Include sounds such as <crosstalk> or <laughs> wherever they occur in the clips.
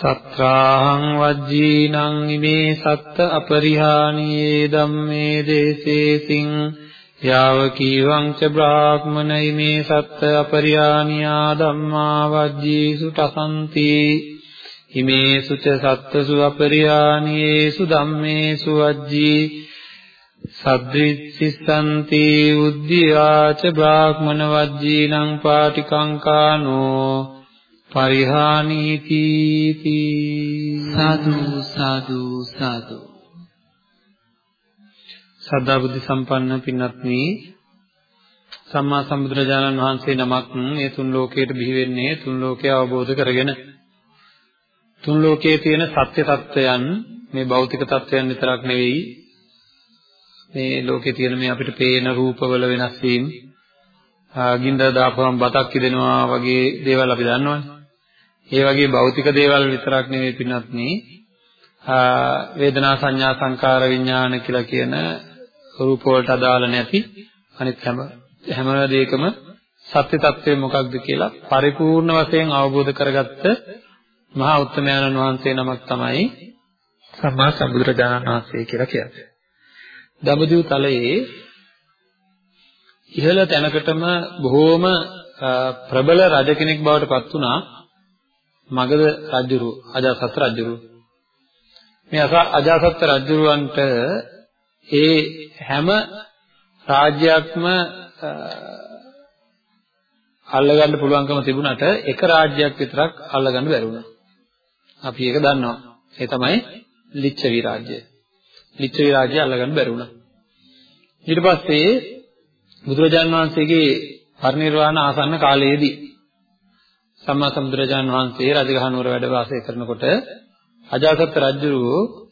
සත්‍රාහං වජ්ජීනං ඉමේ සත්ත අපරිහානියේ ධම්මේ දේසේසින් යාව කීවං ච බ්‍රාහ්මන ඉමේ සත්ත අපරිහානියා ධම්මා වජ්ජීසු තසන්ති. හිමේසු ච සත්තසු අපරියාණියේසු ධම්මේසු අජ්ජී සද්විච්ඡන්ති උද්ධියාච බ්‍රාහ්මන වජ්ජීනං පාටිකංකානෝ පරිහානීති සාදු සාදු සාදු. සදා බුද්ධ සම්පන්න පින්වත්නි සම්මා සම්බුදුරජාණන් වහන්සේ නමක් මේ තුන් ලෝකයට බිහි වෙන්නේ තුන් ලෝකය අවබෝධ කරගෙන. තුන් ලෝකයේ තියෙන සත්‍ය తත්වයන් මේ භෞතික తත්වයන් විතරක් නෙවෙයි මේ ලෝකේ තියෙන මේ අපිට පේන රූපවල වෙනස් වීම ගින්දර දාපුවම බතක් කිදෙනවා වගේ දේවල් අපි දන්නවනේ. ඒ වගේ භෞතික දේවල් විතරක් නෙවෙයි පින්වත්නි වේදනා සංඥා සංකාර විඥාන කියලා කියන රූප වලට අදාළ නැති අනිත් හැම හැම දෙයකම සත්‍ය తත්වය මොකක්ද කියලා පරිපූර්ණ වශයෙන් අවබෝධ කරගත්ත මහා උත්තමයන්න් වහන්සේ නමක් තමයි සම්මා සම්බුදුරජාණන් වහන්සේ කියලා කියන්නේ. දඹදිව තලයේ ඉහළ තැනකටම බොහෝම ප්‍රබල රජ කෙනෙක් බවට පත් වුණා මගධ රජුරු අජාසත් රජුරු. මේ අජාසත් රජුරවන්ට ඒ හැම රාජ්‍යයක්ම අල්ලගන්න පුළුවන්කම තිබුණාට එක රාජ්‍යයක් විතරක් අල්ලගන්න බැරි වුණා. අපි ඒක දන්නවා. ඒ තමයි ලිච්ඡවි රාජ්‍යය. ලිච්ඡවි රාජ්‍යය අල්ලගන්න බැරි වුණා. ඊට පස්සේ බුදුරජාන් වහන්සේගේ පරිනිර්වාණ ආසන්න කාලයේදී සම්මා සම්බුදුරජාන් වහන්සේ රජගහ නුවර වැඩ වාසය කරනකොට අජාසත් රජුරු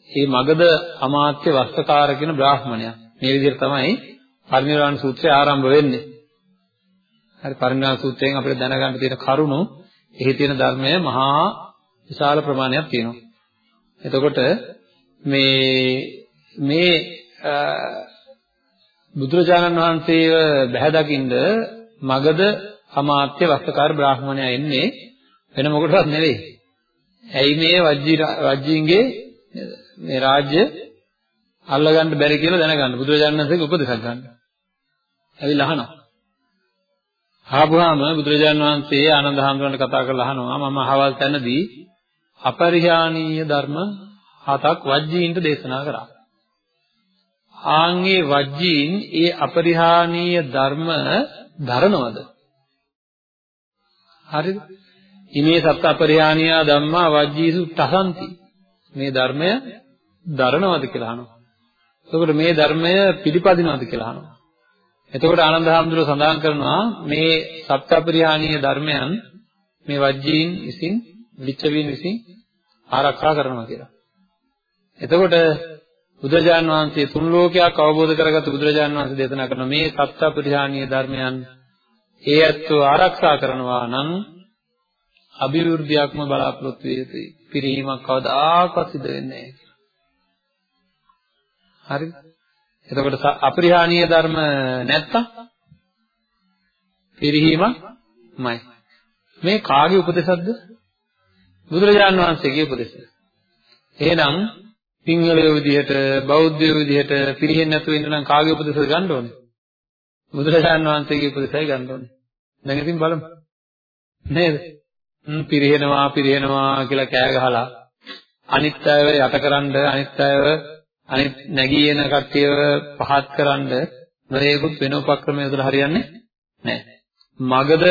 මේ මගධ අමාත්‍ය වස්තකාර කියන බ්‍රාහ්මණයා මේ විදිහට තමයි පරිනිර්වාණ සූත්‍රය ආරම්භ වෙන්නේ. හරි පරිණාම සූත්‍රයෙන් අපිට දැනගන්න තියෙන කරුණු එහි තියෙන ධර්මය මහා විශාල ප්‍රමාණයක් තියෙනවා. එතකොට මේ මේ බුදුරජාණන් වහන්සේව බැහැ දකින්ද මගද අමාත්‍ය වස්තකාර බ්‍රාහ්මණයා එන්නේ වෙන මොකටවත් නෙවෙයි. ඇයි මේ වජ්ජි වජ්ජින්ගේ මේ රාජ්‍ය අල්ලගන්න බැරි කියලා දැනගන්න බුදුරජාණන් වහන්සේගේ උපදෙසක් ගන්න. ඇවිල්ලා අහනවා. ආපුවාම බුදුරජාණන් වහන්සේ ආනන්ද හැඳුනට කතා කරලා අහනවා මම අහවල් තැනදී අපරිහානීය ධර්ම හතක් වජ්ජීන්ට දේශනා කරා. ආන්ගේ වජ්ජීන් ඒ අපරිහානීය ධර්ම දරනවද? හරිද? ඉමේ සත්ත අපරිහානීය ධම්මා වජ්ජීසු තසන්ති. මේ ධර්මය දරනවද කියලා අහනවා. එතකොට මේ ධර්මය පිළිපදිනවද කියලා අහනවා. එතකොට ආනන්ද හැඳුනෝ සඳහන් කරනවා මේ සත්‍යපරිහානීය ධර්මයන් මේ වජ්ජීන් විසින් ලිච්ඡවීන් විසින් ආරක්ෂා කරනවා කියලා. එතකොට බුදුරජාන් වහන්සේ තුන් ලෝකයක් අවබෝධ කරගත්ත බුදුරජාන් වහන්සේ දේශනා කරන මේ සත්‍යපරිහානීය ධර්මයන් ඒ ඇත්තෝ ආරක්ෂා කරනවා නම් අභිවෘද්ධියක්ම බලාපොරොත්තු වෙ යුතුයි. පිරිහීමක් කවදාකවත් සිදු වෙන්නේ නැහැ. හරිද? එතකොට අපරිහානීය ධර්ම නැත්තම් පිරිහීමක්මයි. මේ කාගේ උපදේශක්ද? බුදුරජාන් වහන්සේගේ උපදේශය. එහෙනම් සිංහලයෝ විදිහට බෞද්ධයෝ විදිහට පිරිහෙන්නේ නැතුව ඉන්න නම් කාගේ උපදේශද ගන්න ඕනේ? බුදුරජාන් වහන්සේගේ උපදේශය ගන්න ඕනේ. දැන් ඉතින් බලමු. නේද? පිරිහෙනවා පිරිහෙනවා කියලා කෑ ගහලා අනිත් අයව යටකරනද අනිත් අයව අනිත් නැගී එන කට්ටියව පහත් කරන්න නොයෙකුත් වෙන උපක්‍රම යොදලා හරියන්නේ නැහැ. මගධ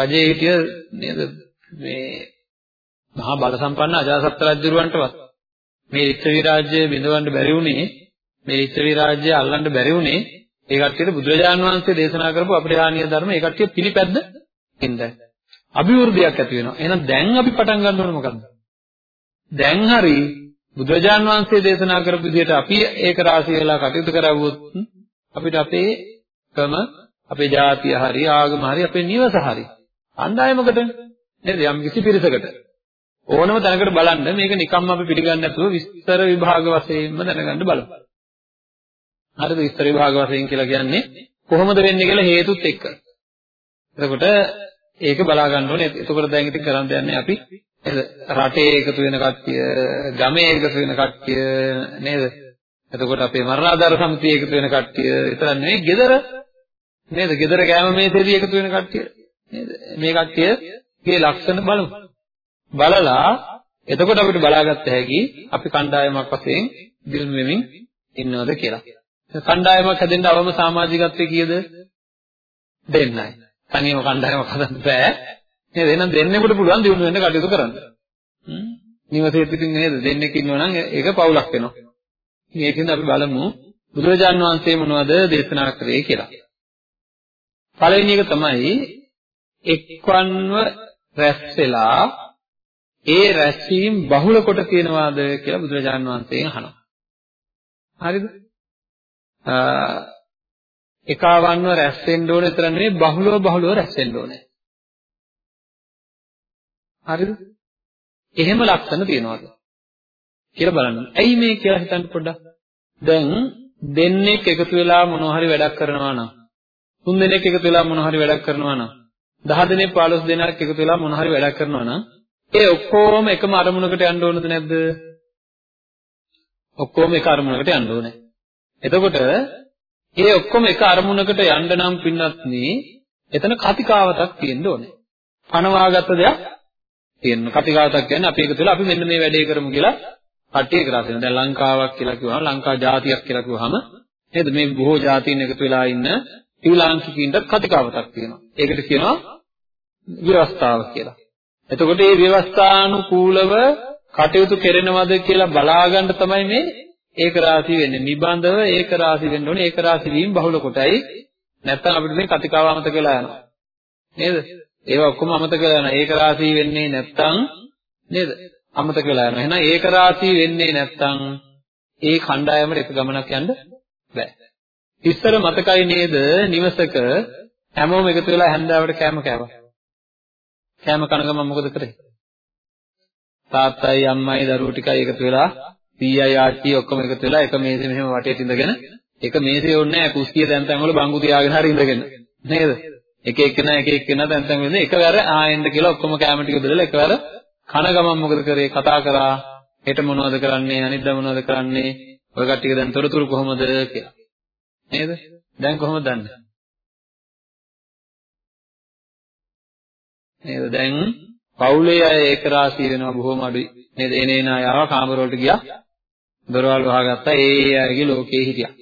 රජයේ හිටිය නේද මේ මහා බල සම්පන්න අජාසත් රජුරවන්ටවත් මේ ලිච්ඡවි රාජ්‍ය බිඳවන්න බැරි වුණේ මේ ලිච්ඡවි රාජ්‍ය අල්ලන්න බැරි වුණේ ඒ කට්ටියට බුදුරජාණන් වහන්සේ දේශනා කරපු අපරිහානීය ධර්ම ඒ කට්ටිය පිළිපැද්ද හින්දා අභිවෘද්ධියක් ඇති වෙනවා. එහෙනම් දැන් අපි පටන් ගන්න ඕනේ මොකද්ද? දැන් හරි බුදුරජාන් වහන්සේ දේශනා කරපු විදිහට අපි ඒක රාශී වෙලා කටයුතු කරවුවොත් අපිට අපේ කම අපේ ජාතිය හරි ආගම හරි අපේ නිවස හරි අන්දායමකට නේද යම් කිසි පිරිසකට ඕනම තැනකට බලන්න මේක නිකම්ම අපි පිළිගන්නේ නැතුව විස්තර විභාග වශයෙන්ම දැනගන්න බලමු. හරිද විස්තර විභාග වශයෙන් කියලා කියන්නේ කොහොමද වෙන්නේ කියලා හේතුත් එක්ක. එතකොට ඒක බලා ගන්න ඕනේ. එතකොට දැන් ඉතින් කරන්න දෙන්නේ අපි නේද? රටේ එකතු වෙන කට්ටිය, ගමේ එකතු වෙන කට්ටිය නේද? එතකොට අපේ මරණාධාර සමිතිය එකතු වෙන කට්ටිය විතර නෙවෙයි, ගෙදර නේද? ගෙදර කැම මේසෙදී එකතු වෙන කට්ටිය නේද? මේ කට්ටියගේ ලක්ෂණ බලමු. බලලා එතකොට අපිට බලාගත්ත හැකි අපි කණ්ඩායමක් වශයෙන් දිනු වෙමින් ඉන්නවද කියලා. කණ්ඩායමක් හැදෙන්න අවම සමාජිකත්වයේ කීයද? දෙන්නයි. තනියම කණ්ඩායමක් හදන්න බෑ. නේද? එහෙනම් දෙන්නෙකුට පුළුවන් දිනු වෙන්න කටයුතු කරන්න. නිවසේ පිටින් නේද? දෙන්නෙක් ඉන්නවා නම් ඒක පවුලක් වෙනවා. ඉතින් ඒකෙන්ද අපි බලමු බුදුරජාන් වහන්සේ මොනවද දේශනා කරේ කියලා. පළවෙනි එක තමයි එක්වන්ව රැස් වෙලා ඒ රැස්වීම බහුල කොට තියනවාද කියලා බුදුරජාන් වහන්සේගෙන් අහනවා. හරිද? එකවන්ව රැස් වෙන්න ඕනේ විතර නෙවෙයි බහුලව බහුලව රැස් වෙන්න ඕනේ. හරිද? එහෙම ලක්ෂණ තියනවාද? කියලා බලන්න. ඇයි මේ කියලා හිතන්න පොඩ්ඩක්. දැන් දෙන්නෙක් එකතු වෙලා මොනවා හරි වැඩක් කරනවා නම් තුන් දෙනෙක් එකතු වෙලා මොනවා හරි වැඩක් කරනවා නම් 10 දෙනෙක් 15 දෙනෙක් එකතු වෙලා මොනවා හරි වැඩක් කරනවා නම් ඒ ඔක්කොම එකම අරමුණකට යන්න ඕනද නැද්ද? ඔක්කොම එක අරමුණකට යන්න ඕනේ. එතකොට ඒ ඔක්කොම එක අරමුණකට යන්න නම් පින්නත්නි එතන කතිකාවතක් තියෙන්න ඕනේ. පනවාගත්ත දෙයක් තියෙන්න. කතිකාවතක් කියන්නේ අපි එකතු වෙලා අපි මෙන්න මේ වැඩේ කරමු කියලා කට්ටිය කරා තියෙනවා. දැන් ලංකාවක් කියලා කිව්වම ලංකා ජාතියක් කියලා කිව්වහම නේද මේ බොහෝ ජාතීන් එකතු වෙලා ඉන්න ශ්‍රී ලාංකිකයින්ට කතිකාවතක් තියෙනවා. ඒකට කියනවා ව්‍යවස්ථාව කියලා. එතකොට මේ ව්‍යවස්ථානුකූලව කටයුතු කරනවද කියලා බලාගන්න තමයි මේ ඒක රාශි වෙන්නේ. නිබඳව ඒක රාශි වෙන්න ඕනේ. ඒක රාශි වීම බහුල කොටයි. නැත්තම් අපිට මේ කතිකාව අමතක වෙලා යනවා. නේද? ඒවා ඔක්කොම අමතක වෙලා යනවා. ඒක රාශි වෙන්නේ නැත්තම් නේද? අමතක වෙලා යනවා. එහෙනම් ඒක රාශි වෙන්නේ නැත්තම් ඒ කණ්ඩායමට එක ගමනක් යන්න බෑ. ඉස්සර මතකයි නේද? නිවසක හැමෝම එකතු වෙලා හැන්දාවට කෑම කෑවා. කෑම කන ගමන් මොකද කරේ? තාත්තයි අම්මයි දරුවෝ ටිකයි එකතු වෙලා පීයයි ආච්චි ඔක්කොම එකතු වෙලා එක මේසෙ මෙහෙම වටේට ඉඳගෙන එක මේසෙ ඕනේ නැහැ. කුස්සිය තැන් තැන් වල බංගු තියාගෙන හරි ඉඳගෙන. නේද? එක එක්කෙනා එක එක්කෙනා තැන් තැන් වෙන්නේ එකවර ආයෙන්ද කියලා ඔක්කොම කැම ටික බෙදලා එකවර කන ගමන් මොකද කරේ? කතා කරා. හෙට මොනවද කරන්නේ? අනිද්දා මොනවද කරන්නේ? ඔය කට්ටිය දැන් තොරතුරු කොහොමද කියලා. නේද? දැන් කොහොමද දන්නේ? නේද? දැන් පවුලේ අය ඒක රාශී වෙනවා බොහොම අඩුයි. නේද? එනේන අය ආවා කාමර වලට ගියා. දොරවල් වහගත්තා ඒ ඒ අයගේ ලෝකේ හිටියා.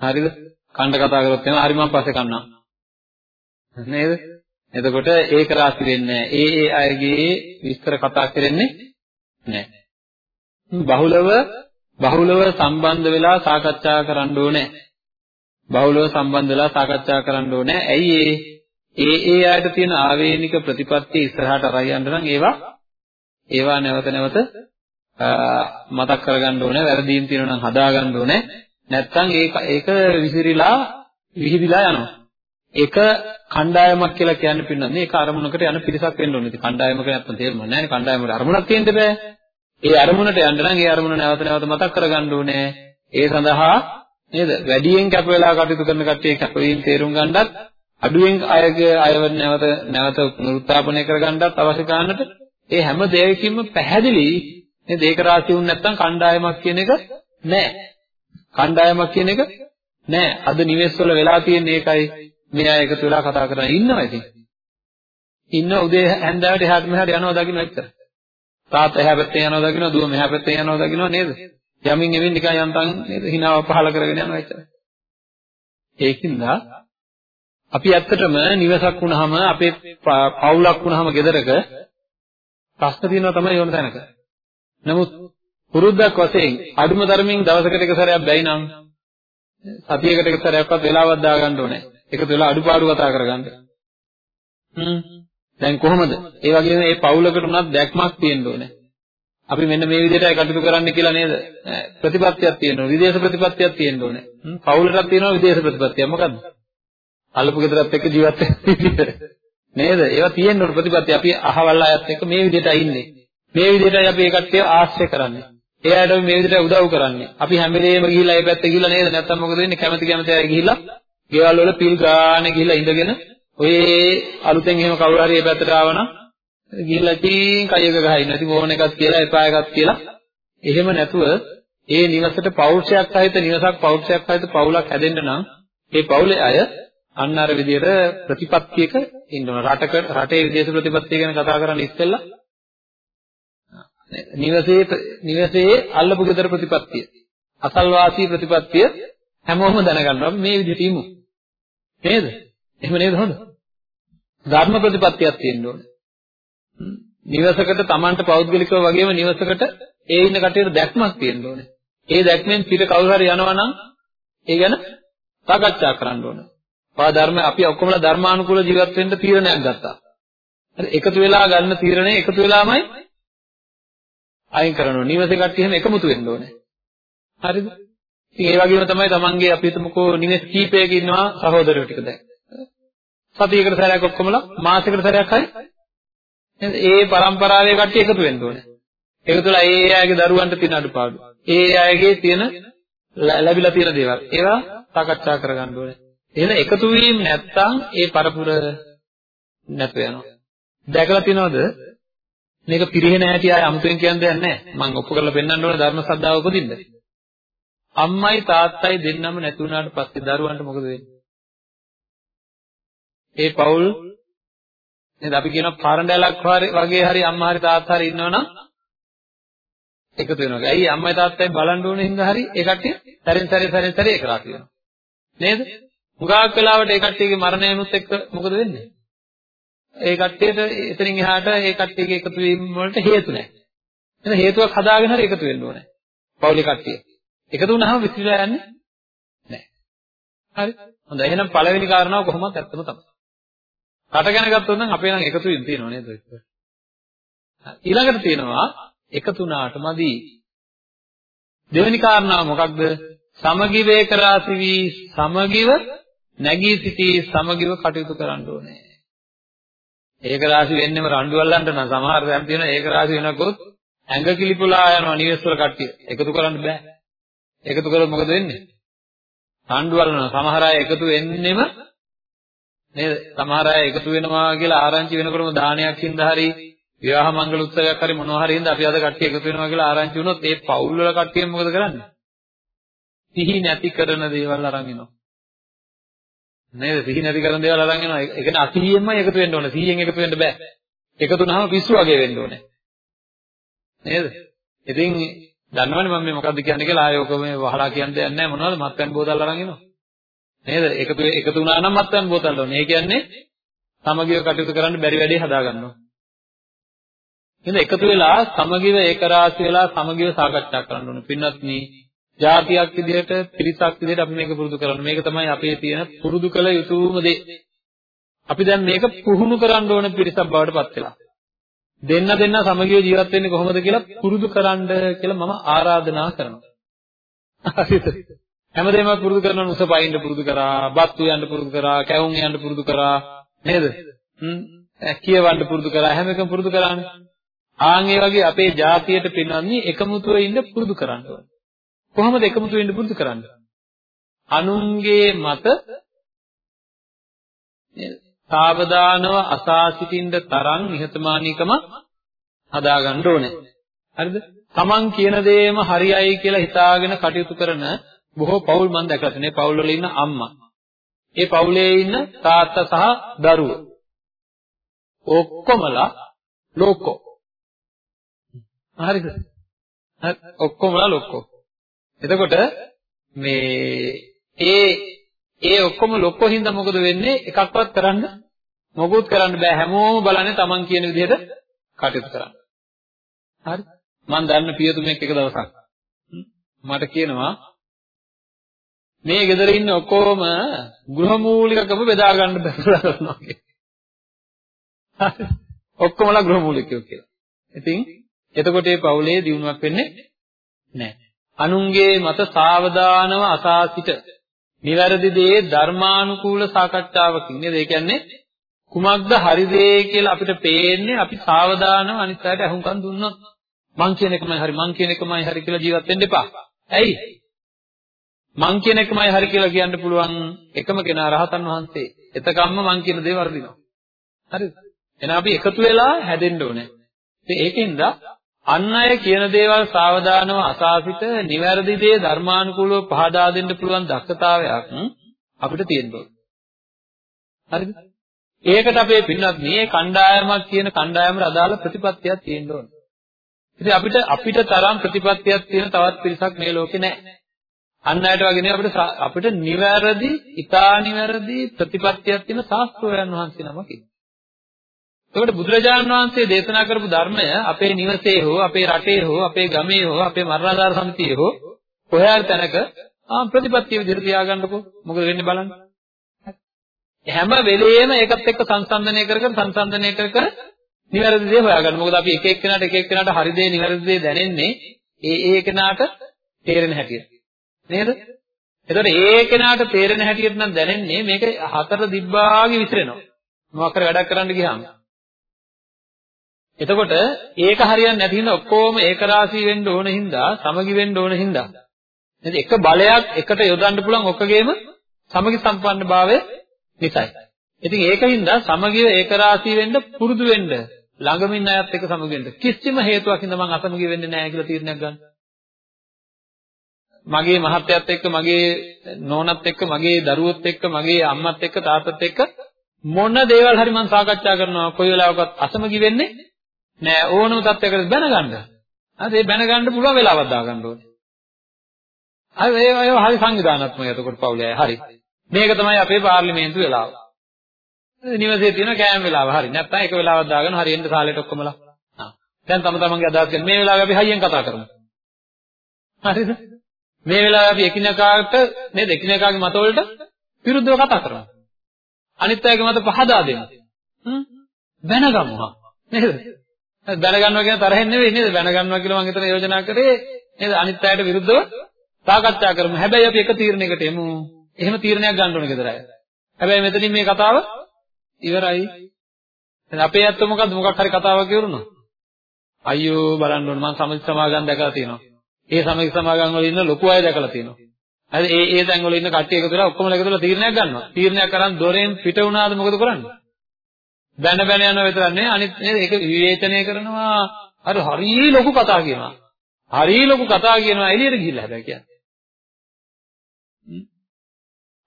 හරිද? කණ්ඩ කතා කරොත් එනවා හරි මම පස්සේ කන්නම් නේද? එතකොට ඒක රාශී වෙන්නේ ඒ ඒ අයගේ විස්තර කතා කරන්නේ නැහැ. බහුලව බහුලව සම්බන්ධ වෙලා සාකච්ඡා කරන්න ඕනේ. බහුලව සම්බන්ධ වෙලා සාකච්ඡා කරන්න ඕනේ. ඇයි ඒ? ඒ ඒ ආයත තියෙන ආවේනික ප්‍රතිපත්තිය ඉස්සරහට අරයි යන්න නම් ඒවා ඒවා නැවත නැවත මතක් කරගන්න ඕනේ වැරදීම් තියෙනවා නම් හදාගන්න ඕනේ නැත්තම් ඒක ඒක විසිරීලා විහිදිලා යනවා ඒක කණ්ඩායමක් කියලා කියන්න පින්නන්නේ ඒක අරමුණකට යන පිරිසක් වෙන්න ඕනේ. ඉතින් කණ්ඩායමක නැත්තම් තේරුම් නැහැ නේ කණ්ඩායමකට අරමුණක් තියෙන්න බෑ. ඒ අරමුණට යන්න නම් ඒ අරමුණ නැවත නැවත මතක් කරගන්න ඕනේ. ඒ සඳහා නේද? වැඩියෙන් කැප වෙලා කටයුතු කරන කට්ටිය කැපවීම තේරුම් ගන්නත් අඩුවෙන් අයගේ අයව නැවත නැවත පුනරුත්ථාපනය කරගන්නත් අවශ්‍ය කාරණට ඒ හැම දෙයකින්ම පැහැදිලි නේද ඒක රාශි වුන් නැත්නම් කණ්ඩායමක් කියන එක නැහැ කණ්ඩායමක් කියන එක නැහැ අද නිවෙස් වල වෙලා තියෙන එකයි මේ අය එකතු වෙලා කතා කරලා ඉන්නවා ඉතින්. ඉන්න උදේ හැන්දෑවට එහාට මෙහාට යනවා දකින්න එක්ක තාත්තා එහා පැත්තේ යනවා දකින්න දුව මෙහා පැත්තේ යනවා දකින්න නේද? යමින් එමින් නිකන් යන්තම් නේද? හිනාව පහල කරගෙන යනවා එච්චරයි. ඒකින්ද අපි ඇත්තටම නිවසක් වුණාම අපේ පවුලක් වුණාම ගෙදරක ප්‍රශ්න තියෙනවා තමයි යොන තැනක. නමුත් පුරුද්දක් වශයෙන් අඩුම තරමින් දවසකට එක සැරයක් බැයි නම් සතියකට එක සැරයක්වත් වෙලාවක් දාගන්න ඕනේ. එකතු වෙලා අඩුපාඩු කතා කරගන්න. හ්ම්. දැන් කොහොමද? ඒ වගේම මේ පවුලකට උනත් දැක්මක් තියෙන්න ඕනේ. අපි මෙන්න මේ විදිහටයි කටයුතු කරන්න කියලා නේද? ප්‍රතිපත්තියක් තියෙනවා. විදේශ ප්‍රතිපත්තියක් තියෙන්න ඕනේ. පවුලටත් තියෙනවා විදේශ ප්‍රතිපත්තියක්. මොකද්ද? අල්ලපු ගෙදරත් එක්ක ජීවත් වෙන්න නේද? ඒවා තියෙන්න ඕන ප්‍රතිපත්ති. අපි අහවල් අයත් එක්ක මේ විදිහටයි ඉන්නේ. මේ විදිහටයි අපි ඒ කට්ටිය ආශ්‍රය කරන්නේ. ඒ අයට මේ විදිහට උදව් කරන්නේ. අපි හැම වෙලේම ගිහිල්ලා ඒ පැත්තේ ගිහිල්ලා නේද? නැත්තම් මොකද වෙන්නේ? කැමති කැමති අය ගිහිල්ලා ගෙවල් වල පිල් ගානේ ගිහිල්ලා ඉඳගෙන ඔය අලුතෙන් එහෙම කවුරු හරි මේ පැත්තට ආවනම් ගිහිල්ලා ටීන් කයක ගහයි නැති මොන එකක් කියලා එපා එකක් කියලා එහෙම නැතුව ඒ නිවසට පෞරුෂයක් සහිත නිවසක් පෞරුෂයක් සහිත පවුලක් හැදෙන්න නම් ඒ පවුලේ අය අන්න අර විදිහට ප්‍රතිපත්තියක ඉන්න ඕන රටක රටේ විදේශ ප්‍රතිපත්තිය ගැන කතා කරන්න ඉස්සෙල්ලා නිවසේ නිවසේ අල්ලපු ගෙදර ප්‍රතිපත්තිය අසල්වාසී ප්‍රතිපත්තිය හැමෝම දැනගන්නවා මේ විදිහට ඉමු නේද එහෙම නේද හොඳ ධර්ම ප්‍රතිපත්තියක් තියෙන්න ඕනේ නිවසකට Tamanට පෞද්ගලිකව වගේම නිවසකට ඒ ඉන්න කටියට දැක්මක් තියෙන්න ඕනේ. ඒ දැක්මෙන් පිට කවුරු හරි යනවා නම් ඒ ගැන සාකච්ඡා කරන්න ඕනේ. පා ධර්ම අපි ඔක්කොමලා ධර්මානුකූල ජීවත් වෙන්න තීරණයක් ගත්තා. හරි එකතු වෙලා ගන්න තීරණය එකතු වෙලාමයි අයින් කරනවා. නිවසේ කට්ටිය හැම එකමුතු වෙන්න ඕනේ. හරිද? ඉතින් ඒ වගේම තමයි Tamanගේ අපි හිතමුකෝ නිවෙස් කීපයක ඉන්නවා සහෝදරයෝ ටික දැන්. සතියකට සැරයක් ඔක්කොමලා මාසයකට සැරයක් හරි නේද? ඒ પરම්පරාවේ කට්ටිය එකතු වෙන්න ඕනේ. එකතු වෙලා ඒ ඒ අයගේ දරුවන්ට තියෙන අඩුපාඩු. ඒ ඒ අයගේ තියෙන ලැබිලා තියෙන දේවල්. ඒවා සාකච්ඡා කරගන්න ඕනේ. එහෙනම් එකතු වීම නැත්තම් ඒ පරපුර නැතු වෙනවා. දැකලා තියෙනවද? මේක පිරිහෙන හැටි ආය අමුතුවෙන් කියන්න දෙයක් නැහැ. මම ඔප්පු කරලා පෙන්නන්න ඕනේ ධර්ම ශ්‍රද්ධාව උපදින්න. අම්මයි තාත්තයි දෙන්නම නැති වුණාට පස්සේ දරුවන්ට මොකද වෙන්නේ? ඒ පවුල් නේද අපි කියනවා පරණැලක් වගේ හරි අම්මා හරි තාත්තා හරි ඉන්නවනම් එකතු වෙනවා. ඇයි අම්මයි තාත්තයි බලන් ඕනේ හින්දා හරි ඒ කට්ටිය සැරෙන් සැරේ සැරෙන් සැරේ එක රාශි වෙනවා. නේද? හුඟක් වෙලාවට ඒ කට්ටියගේ මරණයනුත් එක්ක මොකද වෙන්නේ? ඒ කට්ටියට එතනින් එහාට ඒ කට්ටියගේ එකතු වීම වලට හේතු නැහැ. එහෙනම් හේතුවක් හදාගෙන හරි එකතු වෙන්න ඕනේ. පෞලි කට්ටිය. එකතු වුණාම විසිරලා යන්නේ නැහැ. හරි. හොඳයි. එහෙනම් පළවෙනි කාරණාව කොහොමද ඇත්තම තමයි. රට ගැන ගත්තොත් නම් අපේ නම් එකතු වෙන්න තියෙනව නේද? ඊළඟට තියෙනවා එකතු වුණාට මදි. දෙවෙනි කාරණාව මොකක්ද? සමගිව ඒකරාසි වී සමගිව නැගී සිටී සමගිව කටයුතු කරන්න ඕනේ. ඒක රාශි වෙන්නෙම රණ්ඩු අල්ලන්න නම් සමහර දැන් තියෙනවා ඒක රාශි වෙනකොත් ඇඟ කිලිපුලා යනවා නිවෙස් වල කට්ටිය. එකතු කරන්න බෑ. එකතු කරොත් මොකද වෙන්නේ? රණ්ඩු අල්ලනවා. සමහර අය එකතු වෙන්නෙම නේද? සමහර අය එකතු වෙනවා කියලා ආරංචි වෙනකොටම දානයක් හින්දා හරි විවාහ මංගල උත්සවයක් හරි මොනවා හරි හින්දා අපි අද කට්ටිය එකතු වෙනවා කියලා ආරංචි වුණොත් ඒ පවුල් වල කට්ටියම මොකද කරන්නේ? සිහි නැති කරන දේවල් අරන් එනවා. නේද? සිහි නැති කරන දේවල් අරන් එනවා. ඒ කියන්නේ අසිහියෙන්ම එකතු වෙන්න ඕනේ. සිහියෙන් එකතු වෙන්න බෑ. එකතු වුණාම පිස්සු වගේ වෙන්න ඕනේ. නේද? ඉතින් දන්නවනේ මම මේ මොකද්ද කියන්නේ කියලා ආයෝක මේ වහලා කියන්න දෙයක් නැහැ මොනවද මත්පැන් බෝතල් අරන් එනවා. නේද? එකතු එකතු වුණා නම් මත්පැන් බෝතල් ඕනේ. ඒ කියන්නේ සමගිව කටයුතු කරන්න බැරි වැඩේ හදා ගන්නවා. එහෙනම් එකතු වෙලා සමගිව ඒකරාශී වෙලා සමගිව සාකච්ඡා කරන්න ඕනේ. පින්වත්නි, ජාතියක් විදිහට, පිරිසක් විදිහට අපි මේක පුරුදු කරන්න. මේක තමයි අපේ තියෙන පුරුදු කළ යුතුම දේ. අපි දැන් මේක පුහුණු කරන්න ඕන පිරිසක් බවට පත් වෙලා. දෙන්න දෙන්න සමගිව ජීවත් වෙන්නේ කොහොමද කියලා පුරුදු කරන්න කියලා මම ආරාධනා කරනවා. හරිද? හැමදේම පුරුදු කරනවා උස පයින්න පුරුදු කරා, බත්තු යන්න පුරුදු කරා, කැවුම් යන්න පුරුදු කරා නේද? හ්ම් කියවන්න පුරුදු කරා හැම එකම පුරුදු කරානේ. ආන් ඒ වගේ අපේ ජාතියට පින්වත්නි එකමුතුව ඉන්න පුරුදු කරන්න ඕනේ. කොහොමද එකමුතුව ඉන්න පුරුදු කරන්නේ? අනුන්ගේ මත සාවධානව අසා සිටින්න තරම් නිහතමානීකම හදාගන්න ඕනේ. හරිද? Taman කියන දේම හරියයි කියලා හිතාගෙන කටයුතු කරන බොහෝ පවුල් මම දැකලා තියෙනවා. පවුල් වල ඉන්න අම්මා. ඒ පවුලේ ඉන්න තාත්තා සහ දරුවෝ. ඔක්කොමලා ලෝකෝ. හරිද? ඔක්කොමලා ලෝකෝ. එතකොට මේ ඒ ඒ ඔක්කොම ලොක්කෝ හින්දා මොකද වෙන්නේ? එකක්වත් කරන්න මොකුත් කරන්න බෑ. හැමෝම බලන්නේ Taman කියන විදිහට කටයුතු කරන්න. හරි? මම දන්න පියතුමෙක් එක දවසක් මට කියනවා මේ ගෙදර ඉන්න ඔක්කොම ගෘහමූලිකකම බෙදා ගන්න බැහැ කරනවා කියලා. ඔක්කොමලා ගෘහමූලිකයෝ කියලා. ඉතින් එතකොට මේ පවුලේ දියුණුවක් වෙන්නේ නැහැ. අනුන්ගේ මත සාවධානව අසා සිට නිවැරදි දේ ධර්මානුකූල සාකච්ඡාවකින් නේද? ඒ කියන්නේ කුමක්ද හරි දේ කියලා අපිට පේන්නේ අපි සාවධානව අනිත් අයට අහුම්කම් දුන්නොත් මං කියන එකමයි හරි මං කියන එකමයි හරි කියලා ජීවත් වෙන්න එපා. ඇයි? මං කියන එකමයි හරි කියලා කියන්න පුළුවන් එකම කෙනා රහතන් වහන්සේ. එතකම්ම මං කියන දේ වර්ධිනවා. හරිද? එහෙනම් අපි එකතු වෙලා හැදෙන්න ඕනේ. ඉතින් ඒකෙන්ද අන් අය කියන දේවල් සාවධානව අසාසිත නිවැරදි දේ ධර්මානුකූලව පහදා දෙන්න පුළුවන් දක්ෂතාවයක් අපිට තියෙන්න ඕනේ. හරිද? ඒකට අපේ පින්නත් මේ කණ්ඩායමක් කියන කණ්ඩායමට අදාළ ප්‍රතිපත්තියක් තියෙන්න ඕනේ. ඉතින් අපිට අපිට තරම් ප්‍රතිපත්තියක් තියෙන තවත් පිරිසක් මේ ලෝකේ නැහැ. අන් අයට වගේ නෙවෙයි අපිට අපිට නිවැරදි, ඊටා නිවැරදි ප්‍රතිපත්තියක් තියෙන ශාස්ත්‍රෝයන් වහන්සේ නමක් ඉන්නවා. එතකොට බුදුරජාණන් වහන්සේ දේශනා කරපු ධර්මය අපේ නිවසේ හෝ අපේ රටේ හෝ අපේ ගමේ හෝ අපේ මරණාධාර සමිතියේ හෝ කොහේ හරි තැනක ආ ප්‍රතිපත්තිය විදිහට තියාගන්නකෝ. මොකද වෙන්නේ බලන්න. හැම වෙලෙම ඒකත් එක්ක සංසන්දනය කර කර සංසන්දනය කර කර නිවැරදි දේ හොයාගන්න. මොකද අපි එක එක්කෙනාට එක එක්කෙනාට හරි දේ නිවැරදි දේ දැනෙන්නේ ඒ ඒ කෙනාට තේරෙන හැටියට. නේද? එතකොට ඒ කෙනාට තේරෙන හැටියට නම් දැනෙන්නේ මේක හතර දිබ්බාගේ විසිරෙනවා. මොකක් හරි වැඩක් කරන්න ගියාම. එතකොට ඒක හරියන්නේ නැති හින්දා ඔක්කොම ඒක රාශී වෙන්න ඕන හින්දා සමගි වෙන්න ඕන හින්දා නේද එක බලයක් එකට යොදන්න පුළුවන් ඔක්කොගේම සමගි සම්පන්නභාවය නිසායි. ඉතින් ඒකින්ද සමගිය ඒක රාශී වෙන්න පුරුදු වෙන්න ළඟම ඉන්න අයත් එක්ක සමගි වෙන්න කිසිම හේතුවක් හින්දා මම අසමගි වෙන්නේ නැහැ කියලා තීරණයක් ගන්න. මගේ මහත්යත් එක්ක මගේ නෝනත් එක්ක මගේ දරුවොත් එක්ක මගේ අම්මත් එක්ක තාත්තත් එක්ක මොන දේවල් හරි මම සාකච්ඡා කරනවා කොයි වෙලාවකවත් අසමගි වෙන්නේ නෑ ඕනම තත්යකට බැනගන්න. හරි ඒ බැනගන්න පුළුවන් වෙලාවක් දාගන්න ඕනේ. හරි ඒ අය හරි සංවිධානාත්මකයි එතකොට පවුලේ අය හරි. මේක තමයි අපේ පාර්ලිමේන්තු වෙලාව. නිවසේ තියෙන කෑම වෙලාව හරි. නැත්නම් එක වෙලාවක් දාගෙන හරියෙන්ද සාලේට ඔක්කොමලා. ආ. දැන් තම තමන්ගේ අදහස් ගන්න මේ වෙලාවේ අපි හයියෙන් කතා කරමු. හරිද? මේ වෙලාවේ අපි එකිනෙකාට නේද එකිනෙකාගේ මතවලට විරුද්ධව කතා කරමු. අනිත් අයගේ මත පහදා දෙමු. හ්ම්. දැනගමු හා. නේද? දැනගන්නවා කියන තරහෙන් නෙවෙයි නේද? දැනගන්නවා කියලා මම හිතන යෝජනා කරේ නේද? අනිත් අයට විරුද්ධව සාකච්ඡා කරමු. හැබැයි අපි එක තීරණයකට එමු. එහෙම තීරණයක් ගන්න ඕනේ ගෙදර අය. හැබැයි මෙතනින් මේ කතාව ඉවරයි. දැන් අපේ ඇත්ත මොකද්ද? මොකක් හරි කතාවක් ඉවරුණා. අයියෝ බලන්න ඕනේ මම සමිති සමාගම් දැකලා තියෙනවා. ඒ සමිති සමාගම් වල ඉන්න ලොකු අය දැකලා තියෙනවා. හරි ඒ ඒ තැන් වල ඉන්න කට්ටිය එකතු වෙලා ඔක්කොම එකතු වෙලා තීරණයක් ගන්නවා. තීරණයක් කරන් දොරෙන් පිට වුණාද මොකද කරන්නේ? බැන බැන යනවා විතරක් නෙවෙයි අනිත් නේද ඒක විවේචනය කරනවා. අර හරිය ලොකු කතා කියනවා. හරිය ලොකු කතා කියනවා එළියට ගිහිල්ලා හැබැයි කියන්නේ.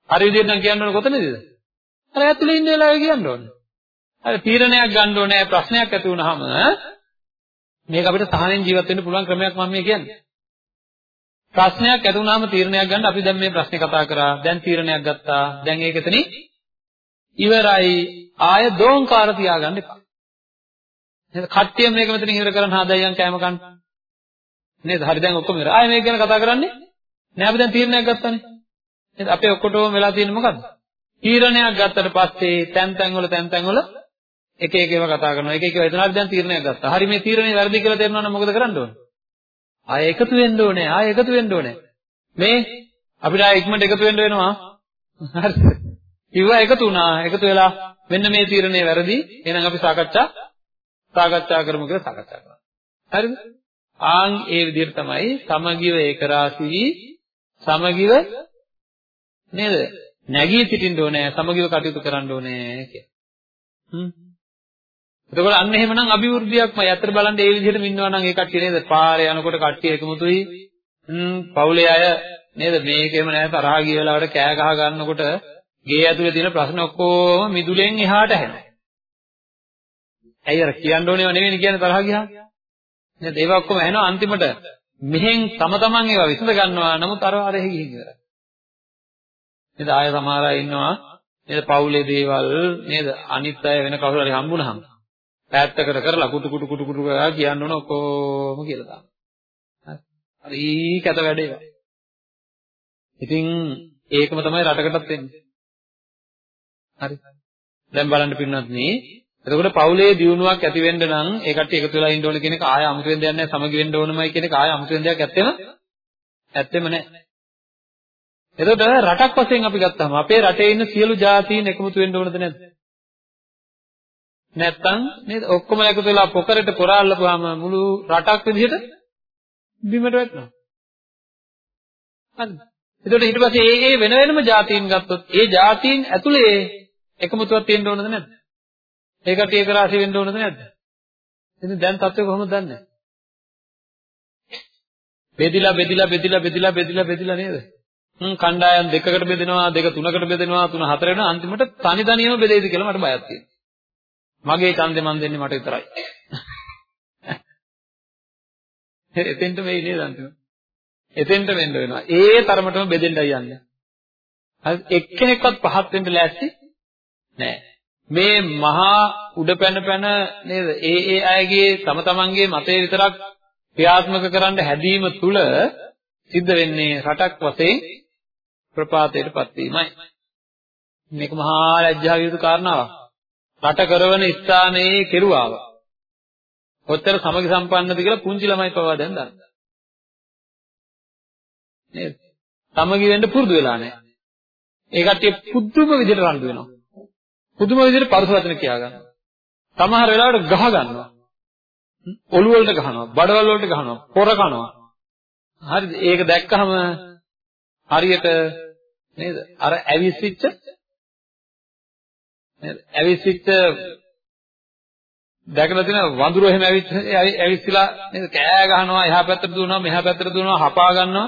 හරි විදිහට නම් කියන්න ඕනේ කොතනද? අර ඇතුලේ ඉන්න වෙලාවේ කියන්න ඕනේ. හරි තීරණයක් ගන්න ඕනේ ප්‍රශ්නයක් ඇති වුනහම මේක අපිට සහනෙන් ජීවත් වෙන්න පුළුවන් ක්‍රමයක් මම මේ කියන්නේ. ප්‍රශ්නයක් ඇති වුනහම තීරණයක් ගන්න අපි දැන් මේ ප්‍රශ්නේ කතා කරා දැන් තීරණයක් ගත්තා දැන් ඒක එතනින් ඉවරයි ආය දෝංකාර තියාගන්න එපා. නේද? කට්ටිය මේක මෙතනින් ඉවර කරන් හදායන් කෑම කන්න. නේද? හරි දැන් ඔක්කොම ඉවර. ආය මේක ගැන කතා කරන්නේ නෑ අපි දැන් තීරණයක් ගත්තානේ. නේද? අපේ ඔක්කොටම වෙලා තියෙන්නේ මොකද්ද? තීරණයක් ගත්තට පස්සේ තැන් තැන් වල තැන් තැන් වල එක එක ඒවා කතා කරනවා. එක එක ඒවා එතනට දැන් තීරණයක් ගත්තා. හරි මේ තීරණේ වැරදි කියලා තේරෙනවා නම් මොකද කරන්න ඕනේ? ආය එකතු වෙන්න ඕනේ. ආය එකතු වෙන්න ඕනේ. මේ අපිට ආය ඉක්මනට එකතු වෙන්න වෙනවා. හරිද? කිව්වා එකතු වුණා. එකතු වෙලා මෙන්න මේ තීරණය වැරදි. එහෙනම් අපි සාකච්ඡා සාකච්ඡා කරමු කියලා සාකච්ඡා කරනවා. හරිද? ආන් ඒ විදිහට තමයි සමගිව ඒකරාශී සමගිව නේද? නැගී සිටින්න ඕනේ, සමගිව කටයුතු කරන්න ඕනේ කියලා. හ්ම්. එතකොට අන්න එහෙමනම් අභිවෘද්ධියක්මයි. අතර බලන්න ඒ විදිහටම ඉන්නවා නම් ඒ කට්ටිය නේද? පාරේ යනකොට කට්ටිය එකමුතුයි. හ්ම්. පවුලේ අය නේද? මේකෙම නෑ තරහා ගිය වෙලාවට කෑ ගහ ගන්නකොට ගේ ඇතුලේ තියෙන ප්‍රශ්න ඔක්කොම මිදුලෙන් එහාට හැරෙනවා. ඇයි අර කියන්න ඕනේව නෙවෙයි කියන්නේ තරහ ගියා. නේද? ඒවා ඔක්කොම ඇහෙනවා අන්තිමට මෙහෙන් තම තමන් ඒවා විසඳ ගන්නවා නමුත් අර අරෙහි ගිහින් ඉවරයි. නේද ආය සමහර අය ඉන්නවා නේද පවුලේ දේවල් නේද අනිත් අය වෙන කවුරු හරි හම්බුනහම පැත්තකට කරලා කුටු කුටු කුටු කුටු කරලා කියන්න ඕන ඔක්කොම කියලා දාන්න. හරි කැත වැඩේ. ඉතින් ඒකම තමයි රටකටත් වෙන්නේ. හරි. දැන් බලන්න පින්නත් නේ එතකොට පවුලේ දියුණුවක් ඇති වෙන්න නම් ඒ කට්ටිය එකතු වෙලා ඉන්න ඕන කියන එක ආය අමුතු වෙන දෙයක් නැහැ සමගි වෙන්න ඕනමයි කියන එක ආය අමුතු වෙන දෙයක් ඇත්තෙම ඇත්තෙම නැහැ. එතකොට රටක් වශයෙන් අපි ගත්තාම අපේ රටේ ඉන්න සියලු ජාතීන් එකමුතු වෙන්න ඕනද නැද්ද? නැත්තම් නේද ඔක්කොම එකතු වෙලා පොකරට පොරාල්ලපුවාම මුළු රටක් විදිහට බිමට වැටෙනවා. හරිද? එතකොට ඊට පස්සේ ඒ ඒ වෙන වෙනම ජාතීන් ගත්තොත් ඒ ජාතීන් ඇතුලේ එකමුතුවක් තියෙන්න ඕනද නැද්ද? ඒකට ඒක රාශි වෙන්න ඕනද නැද්ද? ඉතින් දැන් තත්ත්වය කොහොමද දන්නේ? බෙදිලා බෙදිලා බෙදිලා බෙදිලා බෙදිලා බෙදිලා නේද? හ්ම් කණ්ඩායම් දෙකකට බෙදෙනවා දෙක තුනකට බෙදෙනවා තුන හතර වෙනවා අන්තිමට තනි තනියම බෙදෙයිද කියලා මට බයක් තියෙනවා. මගේ ඡන්දේ මන් දෙන්නේ මට විතරයි. <laughs> එතෙන්ට වෙයි නේද අන්තිමට? එතෙන්ට වෙන්න වෙනවා. ඒ තරමටම බෙදෙන්නයි යන්නේ. හරි එක්කෙනෙක්වත් පහත් වෙන්න ලෑස්ති නෑ. මේ මහා උඩ පැන පැන නේද? ඒ ඒ අයගේ තම තමන්ගේ මතය විතරක් ක්‍රියාත්මක කරන්න හැදීම තුල සිද්ධ වෙන්නේ රටක් වශයෙන් ප්‍රපාතයටපත් වීමයි. මේක මහා ලැජ්ජාව යුතු කාරණාවක්. රට කරවන ස්ථානයේ කෙරුවාව. කොතර සමගි සම්පන්නද කියලා පුංචි ළමයි පවා දැන් දන්නවා. නේද? සමගි වෙන්න පුරුදු වෙලා නැහැ. ඒ කට්ටිය පුදුම විදිහට රණ්ඩු වෙනවා. පුදුම විදිහට පරස වචන කියා ගන්නවා. සමහර වෙලාවට ගහ ගන්නවා. ඔළුව වලට ගහනවා, බඩවල වලට ගහනවා, පොර කනවා. හරිද? ඒක දැක්කහම හරියට නේද? අර ඇවිස්සිච්ච නේද? ඇවිස්සිච්ච දැකලා තියෙන වඳුර එහෙම ඇවිත් ඇවිස්සලා නේද? කෑ ගහනවා, එහා පැත්තට දුවනවා, මෙහා පැත්තට දුවනවා, හපා ගන්නවා.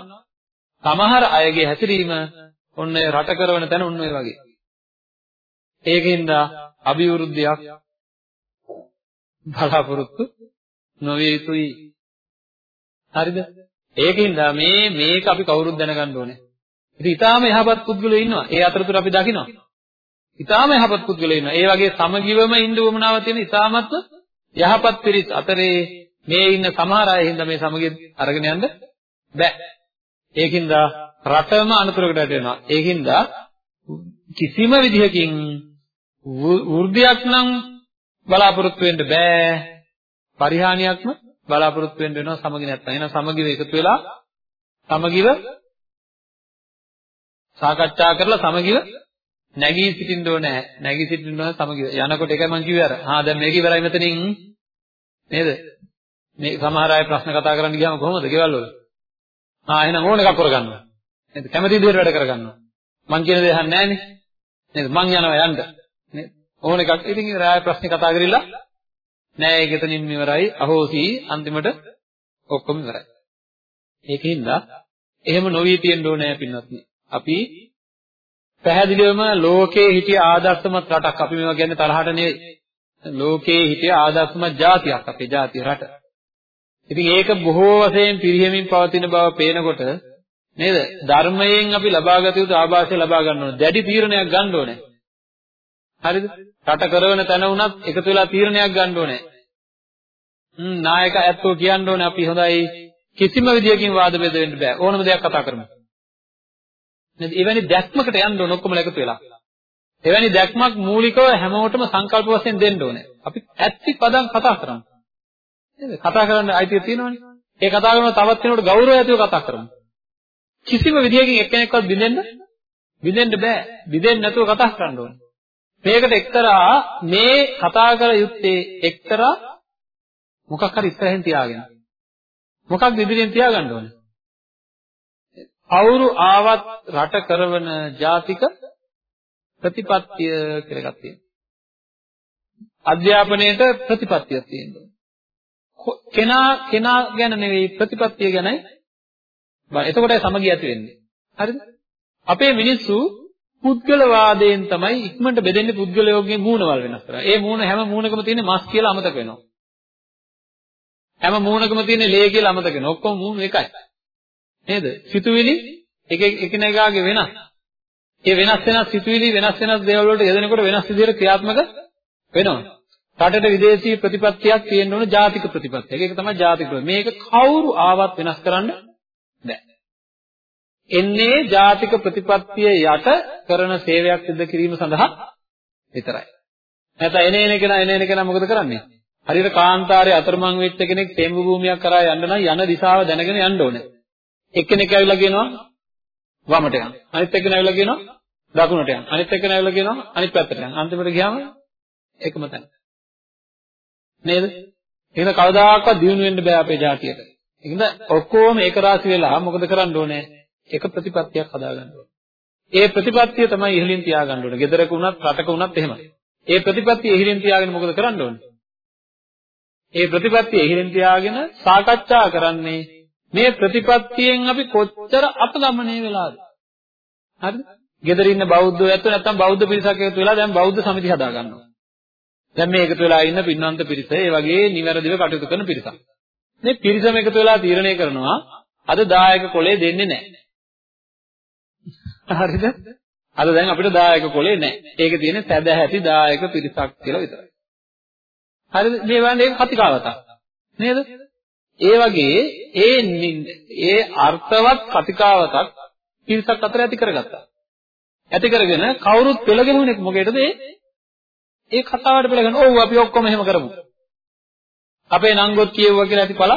සමහර අයගේ හැසිරීම ඔන්න රට කරවන තැන ඔන්න ඔය වගේ. ඒකින්ද අභිවෘද්ධියක් බලාපොරොත්තු නොවිය යුතුයි. හරිද? ඒකින්ද මේ මේක අපි කවුරුත් දැනගන්න ඕනේ. ඉතින් ඊටාම යහපත් පුද්ගලයෝ ඉන්නවා. ඒ අතරතුර අපි දකිනවා. ඊටාම යහපත් පුද්ගලයෝ ඉන්නවා. ඒ වගේ සමගිවම ඉන්න උවමනාව තියෙන ඊටාමත් යහපත් පිරිස් අතරේ මේ ඉන්න සමහර අය හින්දා මේ සමගිය අරගෙන යන්න බෑ. ඒකින්ද රටම අනතුරකට වැටෙනවා. ඒකින්ද කිසිම විදිහකින් වෘද්ධියක් නම් බලාපොරොත්තු වෙන්න බෑ. පරිහානියක්ම බලාපොරොත්තු වෙන්න වෙනවා සමගි නැත්නම්. එහෙනම් සමගිව එකතු වෙලා සමගිව සාකච්ඡා කරලා සමගිව නැගී සිටින්න ඕනේ. නැගී සිටින්න ඕන සමගිව. යනකොට එකයි මම කිව්වේ අර. ආ දැන් මේක ඉවරයි මෙතනින් නේද? මේ සමහර අය ප්‍රශ්න කතා කරන්න ගියාම කොහොමද? ගෙවල් වල. ආ එහෙනම් ඕන එකක් කරගන්නවා. නේද? කැමති විදිහට වැඩ කරගන්නවා. මං කියන දේ අහන්නේ නැහනේ. නේද? මං යනවා යන්න. නේද? ඕන එකක්. ඉතින් රාය ප්‍රශ්නේ කතා කරilla නෑ ඒක එතනින් ඉවරයි. අහෝසි අන්තිමට ඔක්කොම ඉවරයි. ඒකින්ද එහෙම නොවී තියෙන්න ඕනේ පින්වත්නි. අපි පැහැදිලිවම ලෝකේ හිටිය ආදර්ශමත් රටක් අපි මේවා කියන්නේ තරහට නෙවෙයි. ලෝකේ හිටිය ආදර්ශමත් ජාතියක් අපේ ජාතිය රට. ඉතින් ඒක බොහෝ වශයෙන් පිරිහෙමින් පවතින බව පේනකොට නේද? ධර්මයෙන් අපි ලබාගත යුතු ආభాෂය ලබා ගන්න ඕනේ. දැඩි තීරණයක් ගන්න ඕනේ. හරිද? රට කරවන තැන වුණත් එකතු වෙලා තීරණයක් ගන්න ඕනේ. හ්ම් නායක ඇත්තෝ කියන්න ඕනේ අපි හොඳයි කිසිම විදියකින් වාද බෙද වෙන්න බෑ. ඕනම දෙයක් කතා කරමු. නේද? එවැනි දැක්මකට යන්න ඕන ඔක්කොම එකතු වෙලා. එවැනි දැක්මක් මූලිකව හැමෝටම සංකල්ප වශයෙන් දෙන්න ඕනේ. අපි ඇත්ති පදම් කතා කරමු. නේද? කතා කරන්න අයිතිය තියෙනවනේ. ඒ කතා කරන තවත් කෙනෙකුට ගෞරවය ඇතිව කතා කරමු. කිසිම විදියකින් එක්කෙනෙක්වත් බිඳෙන්න බිඳෙන්න බෑ. බිඳෙන්නේ නැතුව කතා කරන්න ඕනේ. මේකට එක්තරා මේ කතා කර යුත්තේ එක්තරා මොකක් හරි ඉස්සරහින් තියාගෙන. මොකක්ද ඉදිරියෙන් තියාගන්න ඕනේ? කවුරු ආවත් රට කරවන ජාතික ප්‍රතිපත්තිය කියලා එකක් තියෙනවා. අධ්‍යාපනයේට ප්‍රතිපත්තියක් තියෙනවා. කෙනා කෙනා ගැන නෙවෙයි ප්‍රතිපත්තිය ගැනයි බලන්න. එතකොටයි සමගිය ඇති වෙන්නේ. හරිද? අපේ මිනිස්සු පුද්ගලවාදයෙන් තමයි ඉක්මනට බෙදෙන්නේ පුද්ගලයෝගේ මූණවල් වෙනස් කරලා. ඒ මූණ හැම මූණකම තියෙන මස් කියලා අමතක වෙනවා. හැම මූණකම තියෙන ලේ කියලා අමතක වෙන. ඔක්කොම මූණ එකයි. නේද? සිතුවිලි එක එකිනෙකාගේ වෙනස්. ඒ වෙනස් වෙනස් සිතුවිලි වෙනස් වෙනස් දේවල් වලට යෙදෙනකොට වෙනස් විදිහට ක්‍රියාත්මක වෙනවා. රටට විදේශී ප්‍රතිපත්තියක් තියෙන්න ඕන ජාතික ප්‍රතිපත්තියක්. ඒක තමයි ජාතික මේක කවුරු ආවත් වෙනස් කරන්න බෑ. එන්නේ ජාතික ප්‍රතිපත්තිය යට කරන සේවයක් සිදු කිරීම සඳහා විතරයි. නැත්නම් එන එන කෙනා එන එන කෙනා මොකද කරන්නේ? හරියට කාන්තාරයේ අතරමං වෙච්ච කෙනෙක් තෙම්බු භූමියක් කරා යන්න නම් යන දිශාව දැනගෙන යන්න ඕනේ. එක්කෙනෙක් ඇවිල්ලා කියනවා වමට යන්න. අනිත් එක්කෙනා ඇවිල්ලා කියනවා දකුණට යන්න. අනිත් එක්කෙනා ඇවිල්ලා කියනවා අනිත් පැත්තට යන්න. අන්තිමට ගියාම එකම තැන. නේද? එහෙනම් කවදාකවත් දිනු වෙන්න බෑ අපේ ජාතියට. ඒකද ඔක්කොම ඒක රාශි වෙලා මොකද කරන්න ඕනේ? එක ප්‍රතිපත්තියක් හදාගන්න ඕනේ. ඒ ප්‍රතිපත්තිය තමයි ඉහළින් තියාගන්න ඕනේ. ගෙදරක වුණත් රටක වුණත් එහෙමයි. ඒ ප්‍රතිපත්තිය ඉහළින් තියාගෙන මොකද කරන්න ඕනේ? ඒ ප්‍රතිපත්තිය ඉහළින් තියාගෙන සාකච්ඡා කරන්නේ මේ ප්‍රතිපත්තියෙන් අපි කොච්චර අපගමණය වෙලාද? හරිද? ගෙදර ඉන්න බෞද්ධයෝ ඇත්ත නැත්නම් බෞද්ධ පිරිසක් එකතු වෙලා දැන් බෞද්ධ සමිති හදා ගන්නවා. දැන් මේ එකතු වෙලා ඉන්න පින්වන්ත පිරිස ඒ වගේ නිවැරදිව කටයුතු කරන පිරිසක්. මේ පිරිසම එකතු වෙලා තීරණය කරනවා අද දායක කොලේ දෙන්නේ නැහැ. හරිද? අද දැන් අපිට දායක කොලේ නැහැ. ඒකේ තියෙන සැදැහැති දායක පිරිසක් කියලා විතරයි. හරිද? මේ වගේ ඒක කතිකාවතක්. නේද? ඒ වගේ ඒ ඒ අර්ථවත් කතිකාවතක් පිරිසක් අතර ඇති කරගත්තා. ඇති කරගෙන කවුරුත් පෙළගෙනුනේ මොකේද ඒ ඒ කතාවට පෙළගෙන ඔව් අපි ඔක්කොම එහෙම කරමු. අපේ නංගොත් කියෙව්වා කියලා ඇති පළ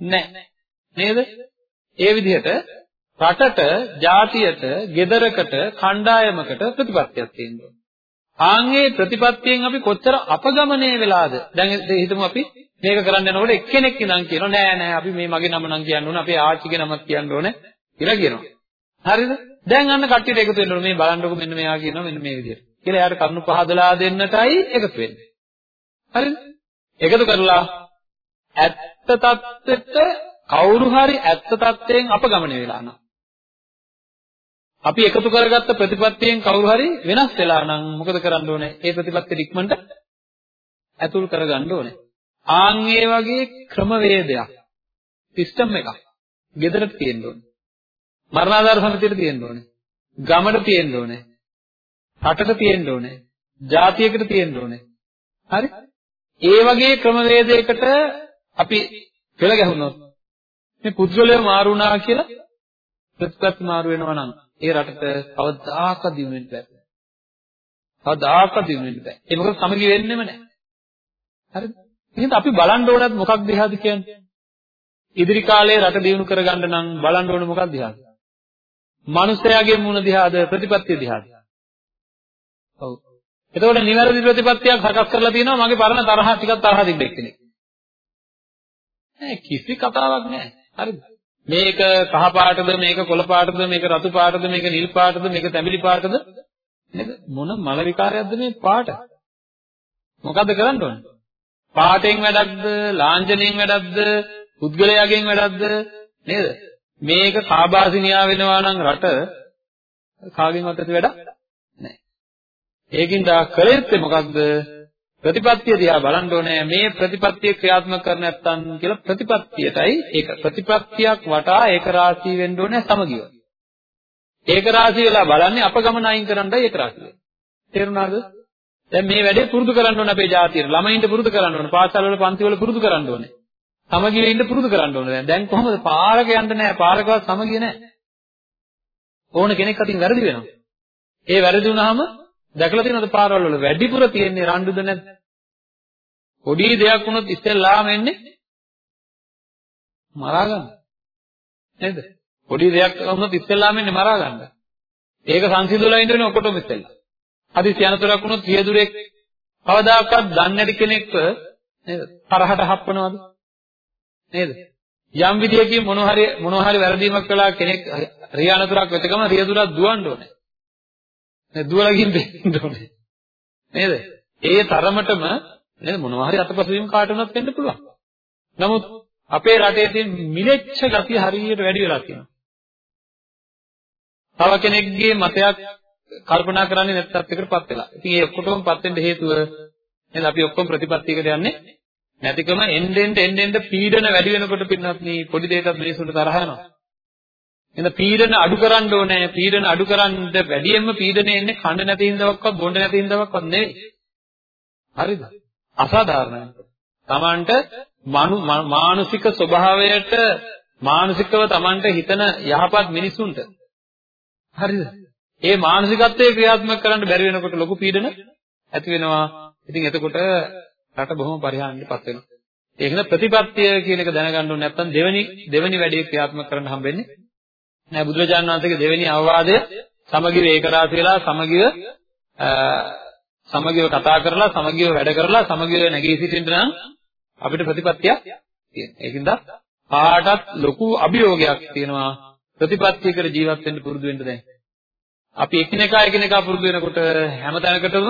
නැහැ. නේද? ඒ විදිහට රටට, ජාතියට, ගෙදරකට, කණ්ඩායමකට ප්‍රතිපත්තියක් තියෙනවා. ආන්ගේ ප්‍රතිපත්තියෙන් අපි කොච්චර අපගමනය වෙලාද? දැන් හිතමු අපි මේක කරන්න යනකොට එක්කෙනෙක් ඉඳන් කියනවා නෑ නෑ අපි මේ මගේ නම නම් කියන්න ඕනේ, අපේ ආච්චිගේ නමක් කියන්න ඕනේ කියලා කියනවා. හරිද? දැන් අන්න කට්ටියට එකතු වෙන්න ඕනේ මේ බලන්නකො මෙන්න මෙයා කියනවා මෙන්න මේ විදිහට. කියලා එයාට කරුණු පහදලා දෙන්නටයි එකතු වෙන්නේ. හරිද? එකතු කරලා ඇත්ත తත්වෙට කවුරු හරි ඇත්ත తත්වයෙන් අපගමනය වෙලා නම් අපි එකතු කරගත්ත ප්‍රතිපත්තියෙන් කවුරු හරි වෙනස් වෙලා නම් මොකද කරන්න ඕනේ? ඒ ප්‍රතිපත්තිය ඉක්මනට ඇතුල් කරගන්න ඕනේ. ආන් ඒ වගේ ක්‍රමවේදයක් සිස්ටම් එකක් ගෙදරට තියෙන්න ඕනේ. මරණාධාර සමිතියට තියෙන්න ඕනේ. ගමට තියෙන්න ඕනේ. රටට තියෙන්න ඕනේ. ජාතියකට තියෙන්න ඕනේ. හරි? ඒ වගේ ක්‍රමවේදයකට අපි පෙළ ගැහුනොත් මේ පුද්ගලයා මාරු වුණා කියලා ප්‍රතිපත්ති මාරු වෙනවා නම් ඒ රටට කවදාකවත් දිනු වෙන්න බෑ. කවදාකවත් දිනු වෙන්න බෑ. ඒ මොකද සමගි වෙන්නෙම නැහැ. හරිද? එහෙනම් අපි බලන්න ඕනත් මොකක් දිහාද කියන්නේ? ඉදිරි කාලේ රට දියුණු කරගන්න නම් බලන්න ඕනේ මොකක් දිහාද? මනුස්සයාගේ මුණ දිහාද ප්‍රතිපත්තිය දිහාද? ඔව්. එතකොට නිවැරදි ප්‍රතිපත්තියක් සකස් කරලා තියෙනවා මගේ පරණ තරහ ටිකක් තරහ තිබ්බ එක්කෙනෙක්. නෑ කිසි කතාවක් නෑ. හරිද? මේක කහ පාටද මේක කොළ පාටද මේක රතු පාටද මේක නිල් පාටද මේක තැඹිලි පාටද? නේද? මොන මල විකාරයක්ද මේ පාට? මොකද්ද කරන්න ඕනේ? පාටෙන් වැඩක්ද ලාංඡනයෙන් වැඩක්ද පුද්ගලයාගෙන් වැඩක්ද? නේද? මේක සාභාසිනියා වෙනවා නම් රට කාගෙන්වත් ඇති වැඩක් නැහැ. ඒකින් දා කලෙත්තේ මොකක්ද ප්‍රතිපත්තිය දිහා බලන්න ඕනේ මේ ප්‍රතිපත්තිය ක්‍රියාත්මක කර නැත්නම් කියලා ප්‍රතිපත්තියටයි ඒක ප්‍රතිපත්තියක් වටා ඒක රාශී වෙන්න ඕනේ සමගිව. ඒක රාශී වෙලා බලන්නේ අපගමන අයින් කරන්නයි ඒක රාශී. තේරුණාද? දැන් මේ වැඩේ පුරුදු කරන්න ඕනේ අපේ ජාතියට. ළමයින්ට පුරුදු කරන්න ඕනේ. පාසල් වල පන්ති වල පුරුදු කරන්න ඕනේ. සමගිව ඉන්න පුරුදු කරන්න ඕනේ. දැන් දැන් කොහොමද පාරක යන්න නැහැ. පාරකවත් සමගිය නැහැ. ඕන කෙනෙක් අතින් වැරදි වෙනවා. ඒ වැරදි වුණාම දැකලා තියෙනවද පාරවල් වල වැඩිපුර තියෙන්නේ රණ්ඩුද නැද්ද? පොඩි දෙයක් වුණොත් ඉස්සෙල්ලාම එන්නේ මරා ගන්න. නේද? පොඩි දෙයක් වුණොත් ඉස්සෙල්ලාම එන්නේ මරා ගන්න. ඒක සංසිඳුලා ඉන්න ඕනේ ඔක්කොටම ඉස්සෙල්ලා. හදිසි අනතුරක් වුණොත් සියදුරෙක් කවදාකවත් දන්නේ නැති කෙනෙක්ව නේද? තරහට හප්පනවද? නේද? යම් විදියකින් මොන හරි මොන හරි වැරදීමක් කළා කෙනෙක් රිය අනතුරක් වෙතකම රියදුරක් දුවන්න ඕනේ. නේ දුවලා ගිහින් දෙන්න ඕනේ. නේද? ඒ තරමටම නේද මොනවා හරි අතපසුවීම් කාට වුණත් වෙන්න පුළුවන්. නමුත් අපේ රටේ තියෙන මිලෙච්ඡ ගතිය හරියට වැඩි වෙලා තියෙනවා. තව කෙනෙක්ගේ මතයක් කල්පනා කරන්නේ නැත්නම් එකටපත් වෙලා. ඉතින් ඒ ඔක්කොටම පත් වෙන්න හේතුව නේද අපි ඔක්කොම ප්‍රතිපත්තියකට යන්නේ නැතිකම එන්නෙන් එන්නෙන් පීඩන වැඩි වෙනකොට පින්නත් මේ පොඩි දෙයකට මිනිසුන්ට තරහ යනවා. එහෙනම් පීඩන අඩු කරන්න ඕනේ. පීඩන අඩු කරන්න වැඩියෙන්ම පීඩනේ එන්නේ කන්න නැති හින්දාවක්වත් බොන්න නැති හින්දාවක්වත් නෙවෙයි. හරිද? අසාධාරණයි. Tamanට මානසික ස්වභාවයට මානසිකව Tamanට හිතන යහපත් මිනිසුන්ට හරිද? ඒ මානසිකත්වයේ ක්‍රියාත්මක කරන්න බැරි වෙනකොට ලොකු පීඩන ඇති වෙනවා. ඉතින් එතකොට රට බොහොම පරිහානියටපත් වෙනවා. ඒකන ප්‍රතිපත්තිය කියන එක දැනගන්න ඕනේ නැත්නම් දෙවෙනි දෙවෙනි වැඩේ ක්‍රියාත්මක කරන්න හම්බෙන්නේ නෑ බුදුරජාණන් වහන්සේගේ දෙවෙනි අවවාදය සමගිව ඒකරාශ වෙලා සමගිව සමගිව කතා කරලා සමගිව වැඩ කරලා සමගිව නැගී සිටින්න නම් අපිට ප්‍රතිපත්තියක් තියෙනවා. ඒකින්ද පාටත් ලොකු අභියෝගයක් තියෙනවා ප්‍රතිපත්තියකට ජීවත් වෙන්න පුරුදු වෙන්න දැන්. අපි එකිනෙකා එකිනෙකා පුරුදු වෙනකොට හැම තැනකටම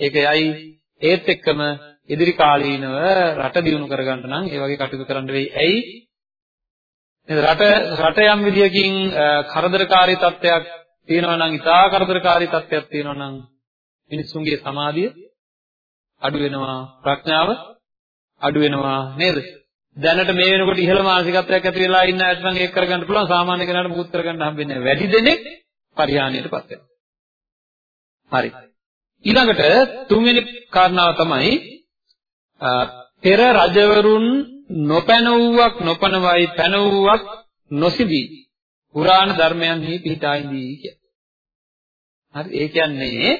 ඒක යයි ඒත් එක්කම ඉදිරි කාලීනව රට දියුණු කරගන්න නම් ඒ වගේ කටයුතු කරන්න වෙයි. ඇයි? රට රට යම් විදියකින් කරදරකාරී තත්ත්වයක් තියෙනවා නම් ඉතා කරදරකාරී තත්ත්වයක් තියෙනවා නම් මිනිස්සුන්ගේ සමාධිය අඩු වෙනවා ප්‍රඥාව අඩු වෙනවා නේද? දැනට මේ වෙනකොට ඉහළ මානසිකත්වයක් ඇති වෙලා ඉන්න අයට නම් ඒක කරගන්න පුළුවන් සාමාන්‍ය කෙනාට මුකුත් කරගන්න හම්බෙන්නේ නැහැ. වැඩි දෙනෙක් පරිහානියටපත් වෙනවා. හරි. ඊළඟට තුන්වෙනි කාරණාව තමයි පෙර රජවරුන් නොපැනවුවක් නොපනවයි පැනවුවක් නොසිබී පුරාණ ධර්මයන්හි පිහිටා ඉඳී කිය. හරි ඒ කියන්නේ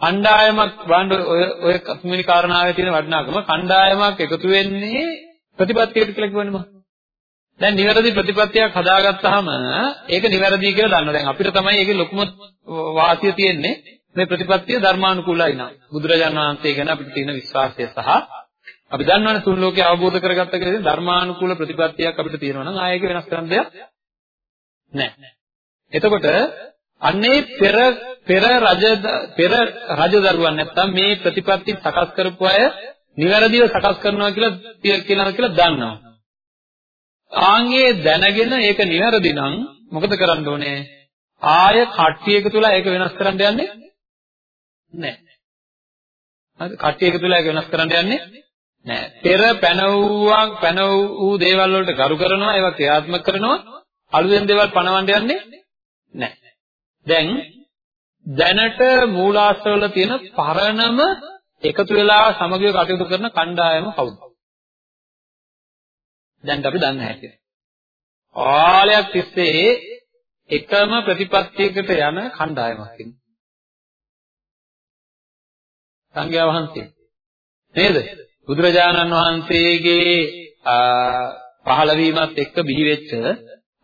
කණ්ඩායමක් වඩ ඔය ඔය කස්මිනි කාරණාවේ තියෙන වටිනාකම කණ්ඩායමක් එකතු වෙන්නේ ප්‍රතිපත්තියට කියලා කියන්නේ මම. දැන් නිවැරදි ප්‍රතිපත්තියක් හදාගත්තාම ඒක නිවැරදි කියලා දන්නවා. දැන් අපිට තමයි ඒකේ ලොකුම වාසිය තියෙන්නේ මේ ප්‍රතිපත්තිය ධර්මානුකූලයි නම්. බුදුරජාණන් වහන්සේ ගැන අපිට තියෙන විශ්වාසය සහ අපි දන්නවනේ තුන් ලෝකේ අවබෝධ කරගත්ත කියලා ධර්මානුකූල ප්‍රතිපත්තියක් අපිට තියෙනවා නම් ආයෙක වෙනස් කරන්න දෙයක් නැහැ. එතකොට අන්නේ පෙර පෙර රජ පෙර රජදරුවන් නැත්තම් මේ ප්‍රතිපත්ති සකස් කරපු අය නිවැරදිව සකස් කරනවා කියලා කියලා කියලා දන්නවා. ආන්ගේ දැනගෙන ඒක නිවැරදි නම් මොකද කරන්න ඕනේ? ආය කට්ටිය එකතු වෙලා ඒක වෙනස් කරන්න යන්නේ නැහැ. හරි කට්ටිය එකතු වෙලා ඒක වෙනස් කරන්න යන්නේ නැහැ. පෙර පැනවුවක් පැන වූ දේවල් වලට ගරු කරනවා ඒවා ක්‍රියාත්මක කරනවා අලුතෙන් දේවල් පනවන්න යන්නේ නැහැ. දැන් දැනට මූලාශ්‍රවල තියෙන පරණම එකතු වෙලා සමගිව කටයුතු කරන කණ්ඩායම කවුද? දැන් අපි දන්න හැටි. ආලයක් තිස්සේ එකම ප්‍රතිපත්තියකට යන කණ්ඩායමක් ඉන්නේ. සංඝයා වහන්සේ නේද? බුදුරජාණන් වහන්සේගේ පහළවීමත් එක්ක බිහි වෙච්ච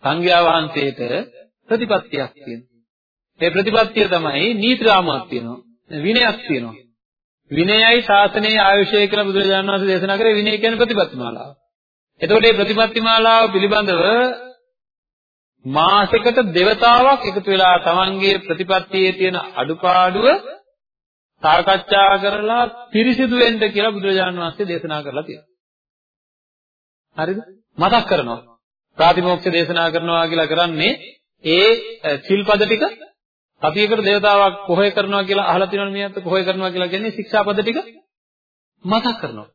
සංඝයා වහන්සේට ප්‍රතිපත්තියක් තියෙනවා. ඒ ප්‍රතිපත්තිය තමයි නීති රාමුවක් තියෙනවා. විනයක් තියෙනවා. විනයයි ශාසනයේ ආයුෂය කියලා බුදුරජාණන් වහන්සේ දේශනා කරේ විනය කියන්නේ ප්‍රතිපත්ති මාලාව. එතකොට මේ ප්‍රතිපත්ති මාලාව පිළිබඳව මාසයකට දෙවතාවක් එකතු වෙලා තමන්ගේ ප්‍රතිපත්තියේ තියෙන අඩුපාඩුව සාකච්ඡා කරලා පිරිසිදු වෙන්න කියලා බුදුරජාණන් වහන්සේ දේශනා කරලා තියෙනවා. හරිද? මතක් කරනවා. ප්‍රාතිමෝක්ෂ දේශනා කරනවා කියලා කරන්නේ ඒ සිල්පද ටික සතියකට දේවතාවක් කොහොය කරනවා කියලා අහලා තියෙනවනේ මේ අත කොහොය කරනවා කියලා කියන්නේ ශික්ෂාපද ටික මතක් කරනවා.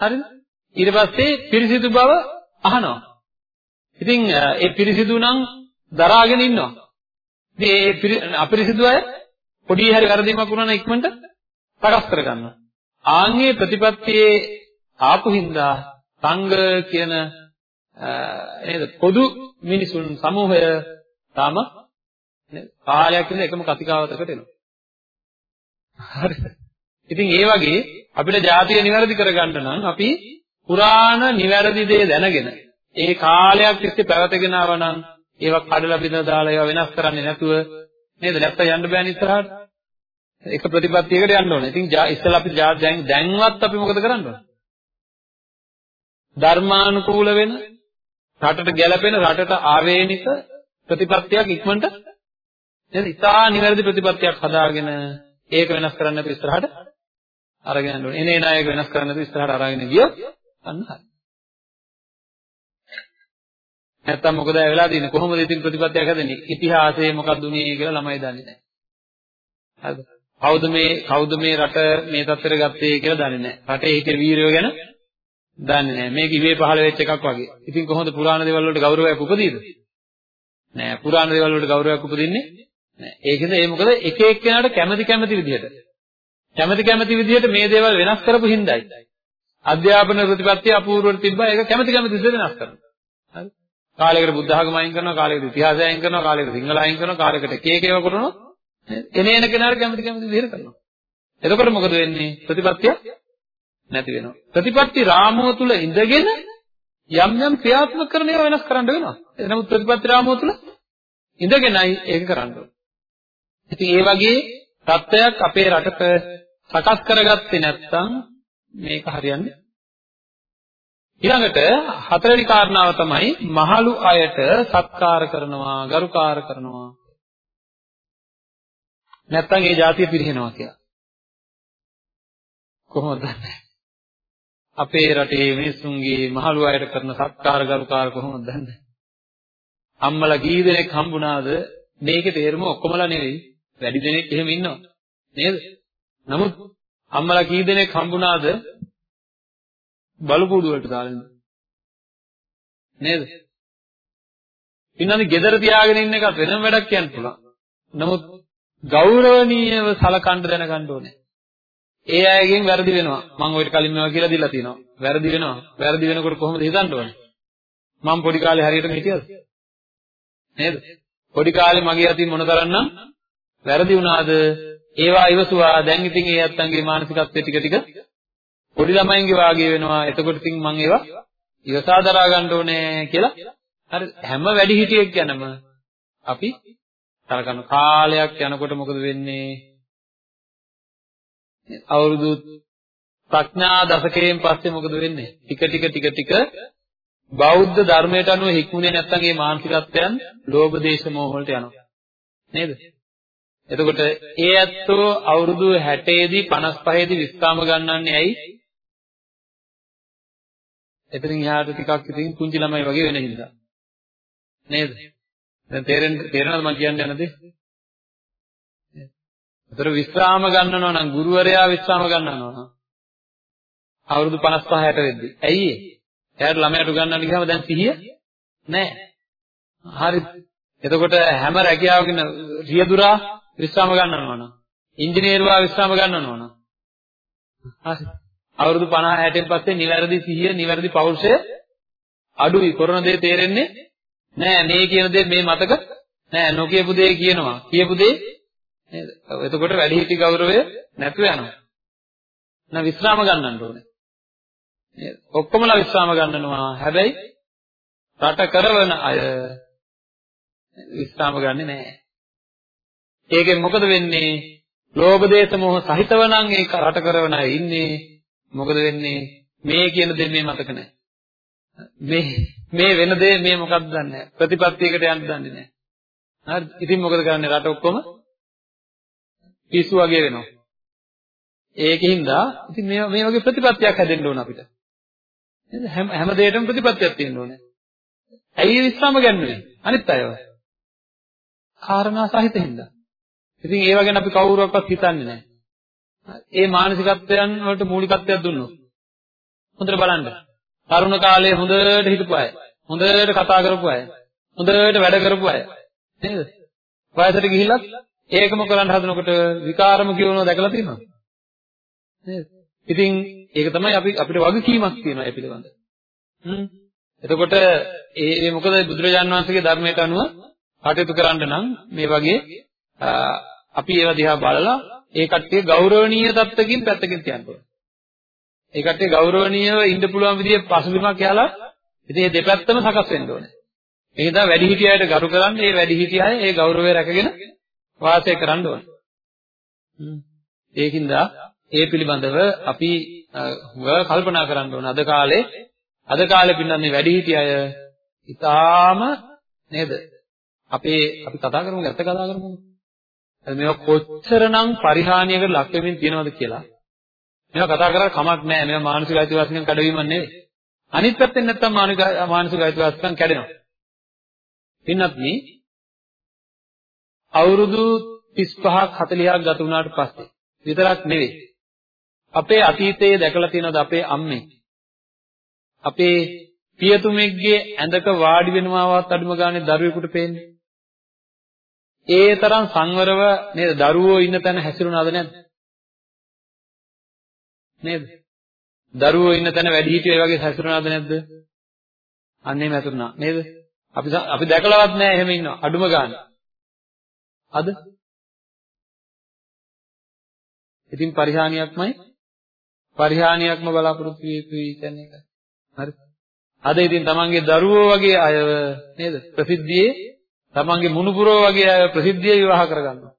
හරිද? ඊට පස්සේ පිරිසිදු බව අහනවා. ඉතින් ඒ පිරිසිදු නම් දරාගෙන ඉන්නවා. ඉතින් ඒ අපිරිසිදු අය පොඩි හරි වැරදීමක් වුණා නම් ඉක්මනට සකස් කරගන්නවා. ආන්ගේ ප්‍රතිපත්තියේ ආපු හින්දා සංඝ කියන නේද පොදු මිනිසුන් සමූහය තාම කාලයක් ඉඳලා එකම කතිකාවතකට එනවා. හරිද? ඉතින් ඒ වගේ අපිට ජාතිය නිවැරදි කරගන්න නම් අපි පුරාණ නිවැරදි දේ දැනගෙන ඒ කාලයක් තිස්සේ පැවතගෙන ආව නම් ඒවා කඩලා බිඳලා දාලා ඒවා වෙනස් කරන්නේ නැතුව නේද? නැත්තම් යන්න බෑනේ ඉස්සරහට. එක ප්‍රතිපත්තියකට යන්න ඕනේ. ඉතින් ඉස්සෙල්ලා අපි දැන් දැන්වත් අපි මොකද කරන්න ඕනේ? ධර්මානුකූල වෙන රටට ගැළපෙන රටට ආවේනික ප්‍රතිපත්තියක් ඉක්මනට නේද? ඉතා නිවැරදි ප්‍රතිපත්තියක් හදාගෙන ඒක වෙනස් කරන්න නැතුව ඉස්සරහට අරගෙන යන්න ඕනේ. එනේ නායක වෙනස් කරන්න නැතුව ඉස්සරහට අරගෙන ගියොත් අන්න හරි. නැත්තම් මොකද වෙලා තියෙන්නේ? කොහොමද ඉතින් ප්‍රතිපත්තියක් හදන්නේ? ඉතිහාසයේ මොකක්ද උනේ කියලා ළමයි දන්නේ නැහැ. හරිද? කවුද මේ කවුද මේ රට මේ තත්ත්වයට ගත්තේ කියලා දන්නේ නැහැ. රටේ හිටිය වීරයෝ ගැන දන්නේ නැහැ. මේක ඉවේ පහළ වෙච්ච එකක් වගේ. ඉතින් කොහොමද පුරාණ දේවල් වලට ගෞරවයක් උපදීද? නෑ පුරාණ දේවල් වලට ගෞරවයක් උපදින්නේ නෑ. ඒකද ඒ මොකද එක එක්කෙනාට කැමති කැමති විදිහට. කැමති කැමති විදිහට මේ දේවල් වෙනස් කරපු හින්දායි. අධ්‍යාපන ප්‍රතිපත්තිය අපූර්වට තිබ්බා ඒක කැමති කැමති විදිහට වෙනස් කරනවා. හරි? කාලයකට බුද්ධ ආගම අයින් කරනවා, කාලයකට ඉතිහාසය අයින් කරනවා, කාලයකට සිංහල අයින් කරනවා, කාලයකට එක එක ඒවා කරනවා. එන එන කෙනාට කැමති කැමති විදිහට කරනවා. එතකොට මොකද වෙන්නේ? ප්‍රතිපත්තිය නැති වෙනවා. ප්‍රතිපත්ති රාමුව තුල ඉඳගෙන යම් යම් ක්‍රියාත්මක කරන ඒවා වෙනස් කරන්න වෙනවා. නමුත් ප්‍රතිපත්ති රාමුව තුල ඉඳගෙනයි ඒක කරන්න ඕනේ. ඉතින් ඒ වගේ தත්වයක් අපේ රටට සකස් කරගත්තේ නැත්නම් මේක හරියන්නේ ඊළඟට හතරවෙනි කාරණාව තමයි මහලු අයට සත්කාර කරනවා ගරුකාර කරනවා. නැත්නම් ඒ જાතිය පිරිනවනවා කියලා. කොහොමද දන්නේ? අපේ රටේ මිනිස්සුන්ගේ මහලු අයට කරන සත්කාර ගරුකාර කොහොමද දන්නේ? අම්මලා කී දෙනෙක් හම්බුණාද? මේකේ තේරුම ඔක්කොමලා නෙවෙයි. වැඩි දෙනෙක් එහෙම ඉන්නවා. නේද? නමුත් අම්මලා කී දෙනෙක් හම්බුණාද? බලු කුඩු වලට දාලා නේද? ඉන්නන්නේ gedara තියාගෙන ඉන්න එකත් වෙනම වැඩක් කියන්න පුළුවන්. නමුත් ගෞරවණීයව සලකන්න දැනගන්න ඕනේ. ඒ අයගෙන් වැරදි වෙනවා. මම ඔයිට කලින් මේවා කියලා දීලා තිනවා. වැරදි වෙනවා. වැරදි වෙනකොට කොහොමද හිතන්න ඕනේ? මම පොඩි කාලේ හරියටම හිටියද? නේද? පොඩි කාලේ මගේ අතින් මොන තරම්නම් වැරදි වුණාද? ඒවා ඉවසුවා. දැන් ඉතින් ඒ අත්තන්ගේ මානසිකත්වය ටික ටික පොඩි ළමයින්ගේ වාගේ වෙනවා. එතකොට ඉතින් මම ඒවා ඉවසා දරා ගන්න ඕනේ කියලා හරි හැම වැඩිහිටියෙක් ගැනම අපි සලකන කාලයක් යනකොට මොකද වෙන්නේ? අවුරුදු ප්‍රඥා දශකයෙන් පස්සේ මොකද වෙන්නේ? ටික ටික ටික ටික බෞද්ධ ධර්මයට අනුව හික්මුනේ නැත්නම් ඒ මානසිකත්වයන් ලෝභ දේශ මොහ වලට යනවා. නේද? එතකොට ඒ ඇත්තෝ අවුරුදු 60 දී 55 දී විස්කාම ගන්නන්නේ ඇයි? එතනින් එහාට ටිකක් ඉතින් පුංචි ළමයි වගේ වෙන හින්දා. නේද? දැන් තේරෙන්න තේරෙනවද මම කියන්න යන දේ? ඒතර විස්රාම ගන්නනවා නම් ගුරුවරයා විස්රාම ගන්නනවා නම් අවුරුදු 55 60 වෙද්දි. ඇයි ඒ? එයාට ළමයාට උගන්වන්න ගියාම දැන් සිහිය නැහැ. හරි. එතකොට හැම රැකියාවකින් රියදුරා විස්රාම ගන්නනවා නම් ඉංජිනේරුවා විස්රාම ගන්නනවා නම් හරි. අවුරුදු 50 60න් පස්සේ නිවැරදි සිහිය නිවැරදි පෞරුෂය අඩුයි. කරන දේ තේරෙන්නේ නෑ. මේ කියන දේ මේ මතක නෑ. නොකියපු දේ කියනවා. කියපු දේ නේද? එතකොට වැඩිහිටි ගෞරවය නැතුව යනවා. නැ විස්රාම ගන්නන්න ඕනේ. නේද? ඔක්කොමලා විස්රාම ගන්නනවා හැබැයි රට කරවන අය විස්රාම ගන්නෙ නෑ. ඒකෙන් මොකද වෙන්නේ? ලෝභ දේශ මොහ සහිතව නම් ඒක රට කරවන අය ඉන්නේ. මොකද වෙන්නේ මේ කියන දේ මේ මතක නැහැ. මේ මේ වෙන දේ මේ මොකක්ද දන්නේ නැහැ. ප්‍රතිපත්තියකට යන්න දන්නේ නැහැ. හරි. ඉතින් මොකද කරන්නේ රට ඔක්කොම පිස්සු වගේ වෙනවා. ඒකින්ද ඉතින් මේ මේ වගේ ප්‍රතිපත්තියක් හැදෙන්න ඕන අපිට. නේද? හැම හැම දෙයකටම ප්‍රතිපත්තියක් තියෙන්න ඕනේ. ඇයි විස්රාම ගන්නනේ? අනිත් අයව. කාරණා සහිත හින්දා. ඉතින් ඒව ගැන අපි කවුරුවක්වත් හිතන්නේ නැහැ. ඒ මානසිකත්වයන් වලට මූලිකත්වයක් දුන්නොත් හොඳට බලන්න. තරුණ කාලේ හොඳට හිටපු අය, හොඳට කතා කරපු අය, හොඳට වැඩ කරපු අය නේද? වයසට ගිහිල්ලත් ඒකම කරන්න හදනකොට විකාරම කියවනවා දැකලා තියෙනවද? නේද? ඉතින් ඒක තමයි අපි අපිට වගකීමක් තියෙනවා ඒ පිළිබඳ. හ්ම්. එතකොට ඒ ඒ මොකද බුදුරජාන් වහන්සේගේ ධර්මයට අනුව කටයුතු කරන්න නම් මේ වගේ අපි ඒවා දිහා බලලා ඒ කට්ටිය ගෞරවනීය தත්ත්වකින් පැත්තකින් තියන්න ඕනේ. ඒ කට්ටිය ගෞරවනීයව ඉන්න පුළුවන් විදිහේ පසුබිමක් යලා ඉතින් මේ දෙපැත්තම සකස් වෙන්න ඕනේ. ඒ හින්දා වැඩිහිටිය අයට ගරු කරන්න, ඒ වැඩිහිටිය අය ඒ ගෞරවය රැකගෙන වාසය කරන්න ඕනේ. ඒකින්ද ඒ පිළිබඳව අපි කල්පනා කරන්න ඕන අද කාලේ අද කාලේ පින්නන්නේ වැඩිහිටිය අය ඊටාම නේද අපේ අපි කතා කරමු ගැත්ත කතා කරමු මේවා කොච්චරනම් පරිහානියකට ලක් වෙමින් තියෙනවද කියලා. මේවා කතා කරලා කමක් නැහැ. මේවා මානසික අයිතිවාසිකම් කැඩවීමක් නෙවෙයි. අනිත් පැත්තෙන් නැත්තම් මානසික මානසික අයිතිවාසිකම් කැඩෙනවා. පින්නත් මේ අවුරුදු 35ක් 40ක් ගත වුණාට පස්සේ විතරක් නෙවෙයි. අපේ අතීතයේ දැකලා තියෙනවද අපේ අම්මේ අපේ පියතුමෙක්ගේ ඇඳක වාඩි වෙනවවත් අඩුම ගානේ දරුවෙකුට පේන්නේ. ඒ තරම් සංවරව නේද දරුවෝ ඉන්න තැන හැසිරුණාද නැද්ද? නේද? දරුවෝ ඉන්න තැන වැඩිහිටියෝ ඒ වගේ හැසිරුණාද නැද්ද? අන්න එහෙම හැසිරුණා නේද? අපි අපි දැකලවත් නැහැ එහෙම ඉන්නවා අඩුම ගානේ. අද ඉතින් පරිහානියක්මයි පරිහානියක්ම බලාපොරොත්තු විය යුතුයි කියන්නේ ඒක. හරි. අද ඉතින් තමන්ගේ දරුවෝ වගේ අය නේද? ප්‍රසිද්ධියේ තමන්ගේ මුණුපුරෝ වගේ අය ප්‍රසිද්ධිය විවාහ කරගන්නවා.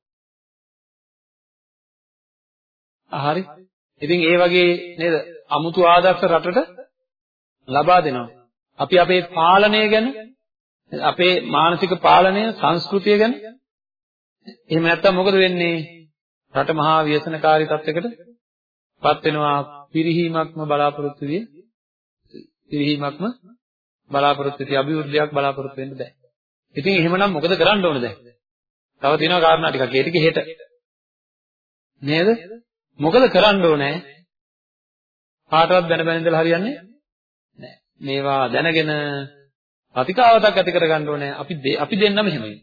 හරි. ඉතින් ඒ වගේ නේද? අමුතු ආදර්ශ රටට ලබා දෙනවා. අපි අපේ පාලනය ගැන අපේ මානසික පාලනය සංස්කෘතිය ගැන එහෙම නැත්තම් මොකද වෙන්නේ? රට මහා ව්‍යසනකාරී තත්යකට පත් වෙනවා පිරිහීමක්ම බලාපොරොත්තු විය පිරිහීමක්ම බලාපොරොත්තු වෙති අභිවෘද්ධියක් බලාපොරොත්තු වෙන්න බෑ. ඉතින් එහෙමනම් මොකද කරන්න ඕන දැන්? තව තියෙනවා කාරණා ටිකක්. ඒ ටික හෙට. නේද? මොකද කරන්න ඕනේ? කාටවත් බැන බැන ඉඳලා හරියන්නේ නෑ. මේවා දැනගෙන අතිකාවතක් ඇති කරගන්න ඕනේ. අපි අපි දෙන්නම එහෙමයි.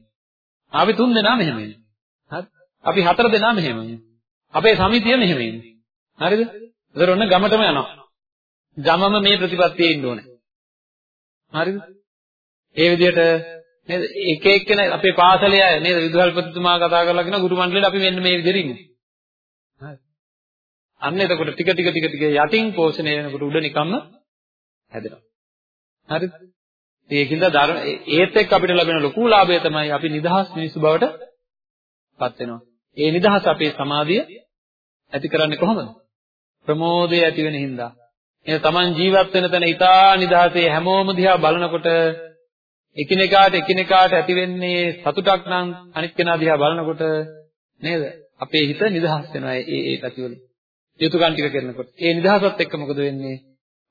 අපි තුන් දෙනාම එහෙමයි. හරි? අපි හතර දෙනාම එහෙමයි. අපේ සමිතියම එහෙමයි. හරිද? ඒතර ඔන්න ගමටම යනවා. ගමම මේ ප්‍රතිපත්තියේ ඉන්න ඕනේ. හරිද? ඒ විදිහට නේද? එක එක්කෙනා අපේ පාසලේ අය නේද විදුහල්පතිතුමා කතා කරලා කියන ගුරු මණ්ඩලෙට අපි මෙන්න මේ විදිහට ඉන්නේ. හරි. අන්න එතකොට ටික ටික ටික ටික යටින් පෝෂණය වෙනකොට උඩ නිකම්ම හැදෙනවා. හරිද? ඒකින්ද ධර්ම ඒත් එක්ක අපිට ලැබෙන ලොකු ලාභය තමයි අපි නිදහස් මිනිස්සු බවට පත් වෙනවා. ඒ නිදහස අපේ සමාධිය ඇති කරන්නේ කොහොමද? ප්‍රමෝදය ඇති වෙන හින්දා. එහෙනම් Taman ජීවත් වෙන තැන ඊටා නිදහසේ හැමෝම දිහා බලනකොට එකිනෙකාට එකිනෙකාට ඇති වෙන්නේ සතුටක් නම් අනිත් කෙනා දිහා බලනකොට නේද? අපේ හිත නිදහස් වෙනවා ඒ ඒ පැතිවලින්. යුතුයකම් ටික කරනකොට. ඒ නිදහසත් එක්ක මොකද වෙන්නේ?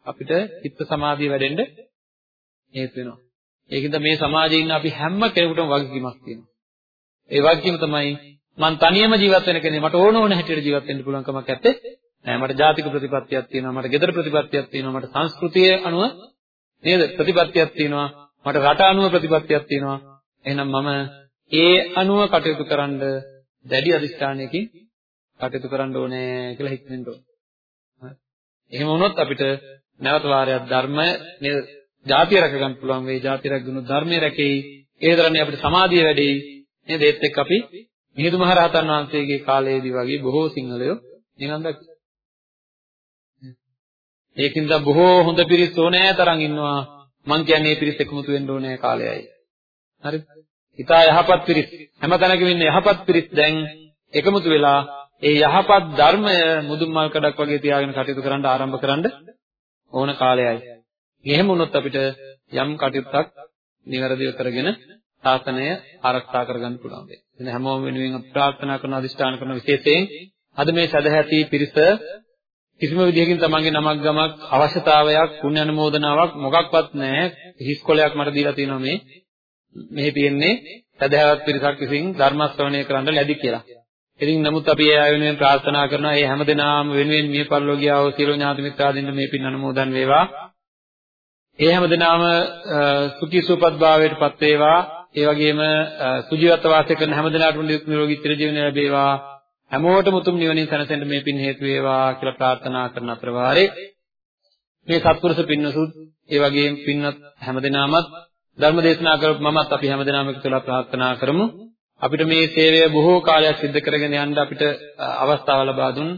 අපිට චිත්ත සමාධිය වැඩෙන්න හේතු වෙනවා. ඒකින්ද මේ සමාජයේ ඉන්න අපි හැම කෙනෙකුටම වගකීමක් තියෙනවා. ඒ වගකීම තමයි මං තනියම ජීවත් වෙන කෙනෙක් මට ඕන ඕන හැටියට ජීවත් වෙන්න පුළුවන් කමක් නැත්තේ. නෑ මට ජාතික ප්‍රතිපත්තියක් තියෙනවා මට ගෙදර ප්‍රතිපත්තියක් තියෙනවා මට සංස්කෘතිය අනුව නේද ප්‍රතිපත්තියක් තියෙනවා මට රට අනුව ප්‍රතිපත්තියක් තියෙනවා. එහෙනම් මම ඒ අනුව කටයුතු කරන්න දැඩි අදිස්ථානයකින් කටයුතු කරන්න ඕනේ කියලා හිතෙන්න ඕනේ. එහෙම වුණොත් අපිට නැවත වාරයක් ධර්මය නේද? ජාතිය රැක ගන්න පුළුවන් වෙයි. ජාතිය රැකගුණු ධර්මයේ රැකෙයි. ඒ තරන්නේ අපිට සමාධිය වැඩෙයි. නේද? ඒත් එක්ක අපි මිහිඳු මහ රහතන් වහන්සේගේ කාලයේදී වගේ බොහෝ සිංහලයෝ නිවන් දැක්කා. ඒකින්ද බොහෝ හොඳ පිරිස් ඕනෑ තරම් ඉන්නවා. මං කියන්නේ මේ පිරිස් එකමුතු වෙන්න ඕනේ කාලයයි. හරිද? හිතා යහපත් පිරිස් හැමතැනකම ඉන්න යහපත් පිරිස් දැන් එකමුතු වෙලා ඒ යහපත් ධර්මය මුදුන් මල් කඩක් වගේ තියාගෙන කටයුතු කරන්න ආරම්භ කරන්න ඕන කාලයයි. එහෙම වුණොත් අපිට යම් කටයුත්තක් નિවරදිව කරගෙන ශාසනය ආරක්ෂා කරගන්න පුළුවන් වෙයි. එතන හැමෝම වෙනුවෙන් ප්‍රාර්ථනා කරන අදිෂ්ඨාන කරන විශේෂයෙන් අද මේ සදැහැති පිරිස කිසිම විදිහකින් තමන්ගේ නමක් ගමක් අවශ්‍යතාවයක් පුණ්‍ය අනුමෝදනාවක් මොකක්වත් නැහැ. හිස් කොලයක් මට දීලා තියෙනවා මේ. මෙහි තියෙන්නේ සදහැවත් පිරිසක් විසින් ධර්ම ශ්‍රවණය කරන්න ලැබි කියලා. ඉතින් නමුත් අපි ඒ අය වෙනුවෙන් ප්‍රාර්ථනා කරනවා මේ හැමදෙනාම වෙනුවෙන් මිය පරලෝ ගියා වූ සියලු ඥාති මිත්‍රාදින්න මේ පින් අනුමෝදන් වේවා. ඒ හැමදෙනාම සුඛී සුවපත් භාවයට පත් වේවා. ඒ වගේම සුජීවත්ව වාසය කරන හැමදෙනාටම නිරෝගී චිරජීවනය ලැබේවා. හැමෝටම උතුම් නිවනින් සැනසෙන්න මේ පින් හේතු වේවා කියලා ප්‍රාර්ථනා කරන අතර වාරේ මේ සත්පුරුෂ පින්නසුත් ඒ වගේම පින්වත් හැමදෙනාමත් ධර්ම දේශනා කරපු මමත් අපි හැමදෙනාම එකතුලා ප්‍රාර්ථනා කරමු. අපිට මේ සේවය බොහෝ කාලයක් සිදු කරගෙන යන්න අපිට අවස්ථාව ලබා දුන්.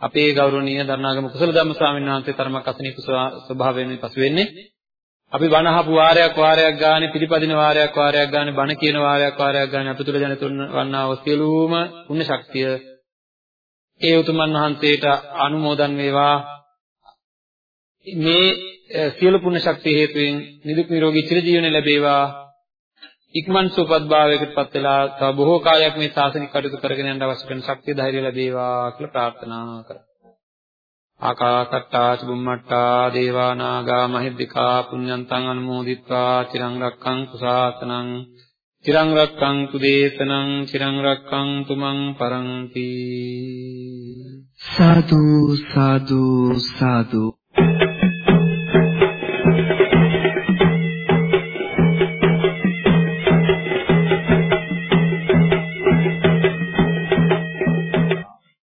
අපේ ගෞරවනීය දරණාගම කුසල ධම්ම ස්වාමීන් වහන්සේ තරමක් අසනීප ස්වභාවයෙන් පසු වෙන්නේ. අපි බණ අහපු වාරයක් වාරයක් ගානේ පිළිපදින වාරයක් වාරයක් ගානේ බණ කියන වාරයක් වාරයක් ගානේ අපතුල දැනතුන් වන්නා වූ සියලුම පුණ්‍ය ශක්තිය ඒ උතුමන් වහන්සේට අනුමෝදන් වේවා. මේ සියලු පුණ්‍ය ශක්තිය හේතුවෙන් නිදුක් නිරෝගී චිරජීවනය ලැබේවා. ඉක්මන් සුවපත් භාවයකට පත් වෙලා තව බොහෝ කාලයක් මේ ශාසනික කටයුතු කරගෙන යන්න අවශ්‍ය කරන ශක්තිය ධෛර්යය ලැබේවා කියලා ප්‍රාර්ථනා කරා. ආකාසට්ටා චුම්මට්ටා දේවා නාග මහිද්దికා පුඤ්ඤන්තං අනුමෝදිත්වා චිරං රක්ඛන්තු ශාසනං චිරං රක්ඛන්තු දේශනං චිරං රක්ඛන්තු මං පරන්ති. සාදු සාදු සාදු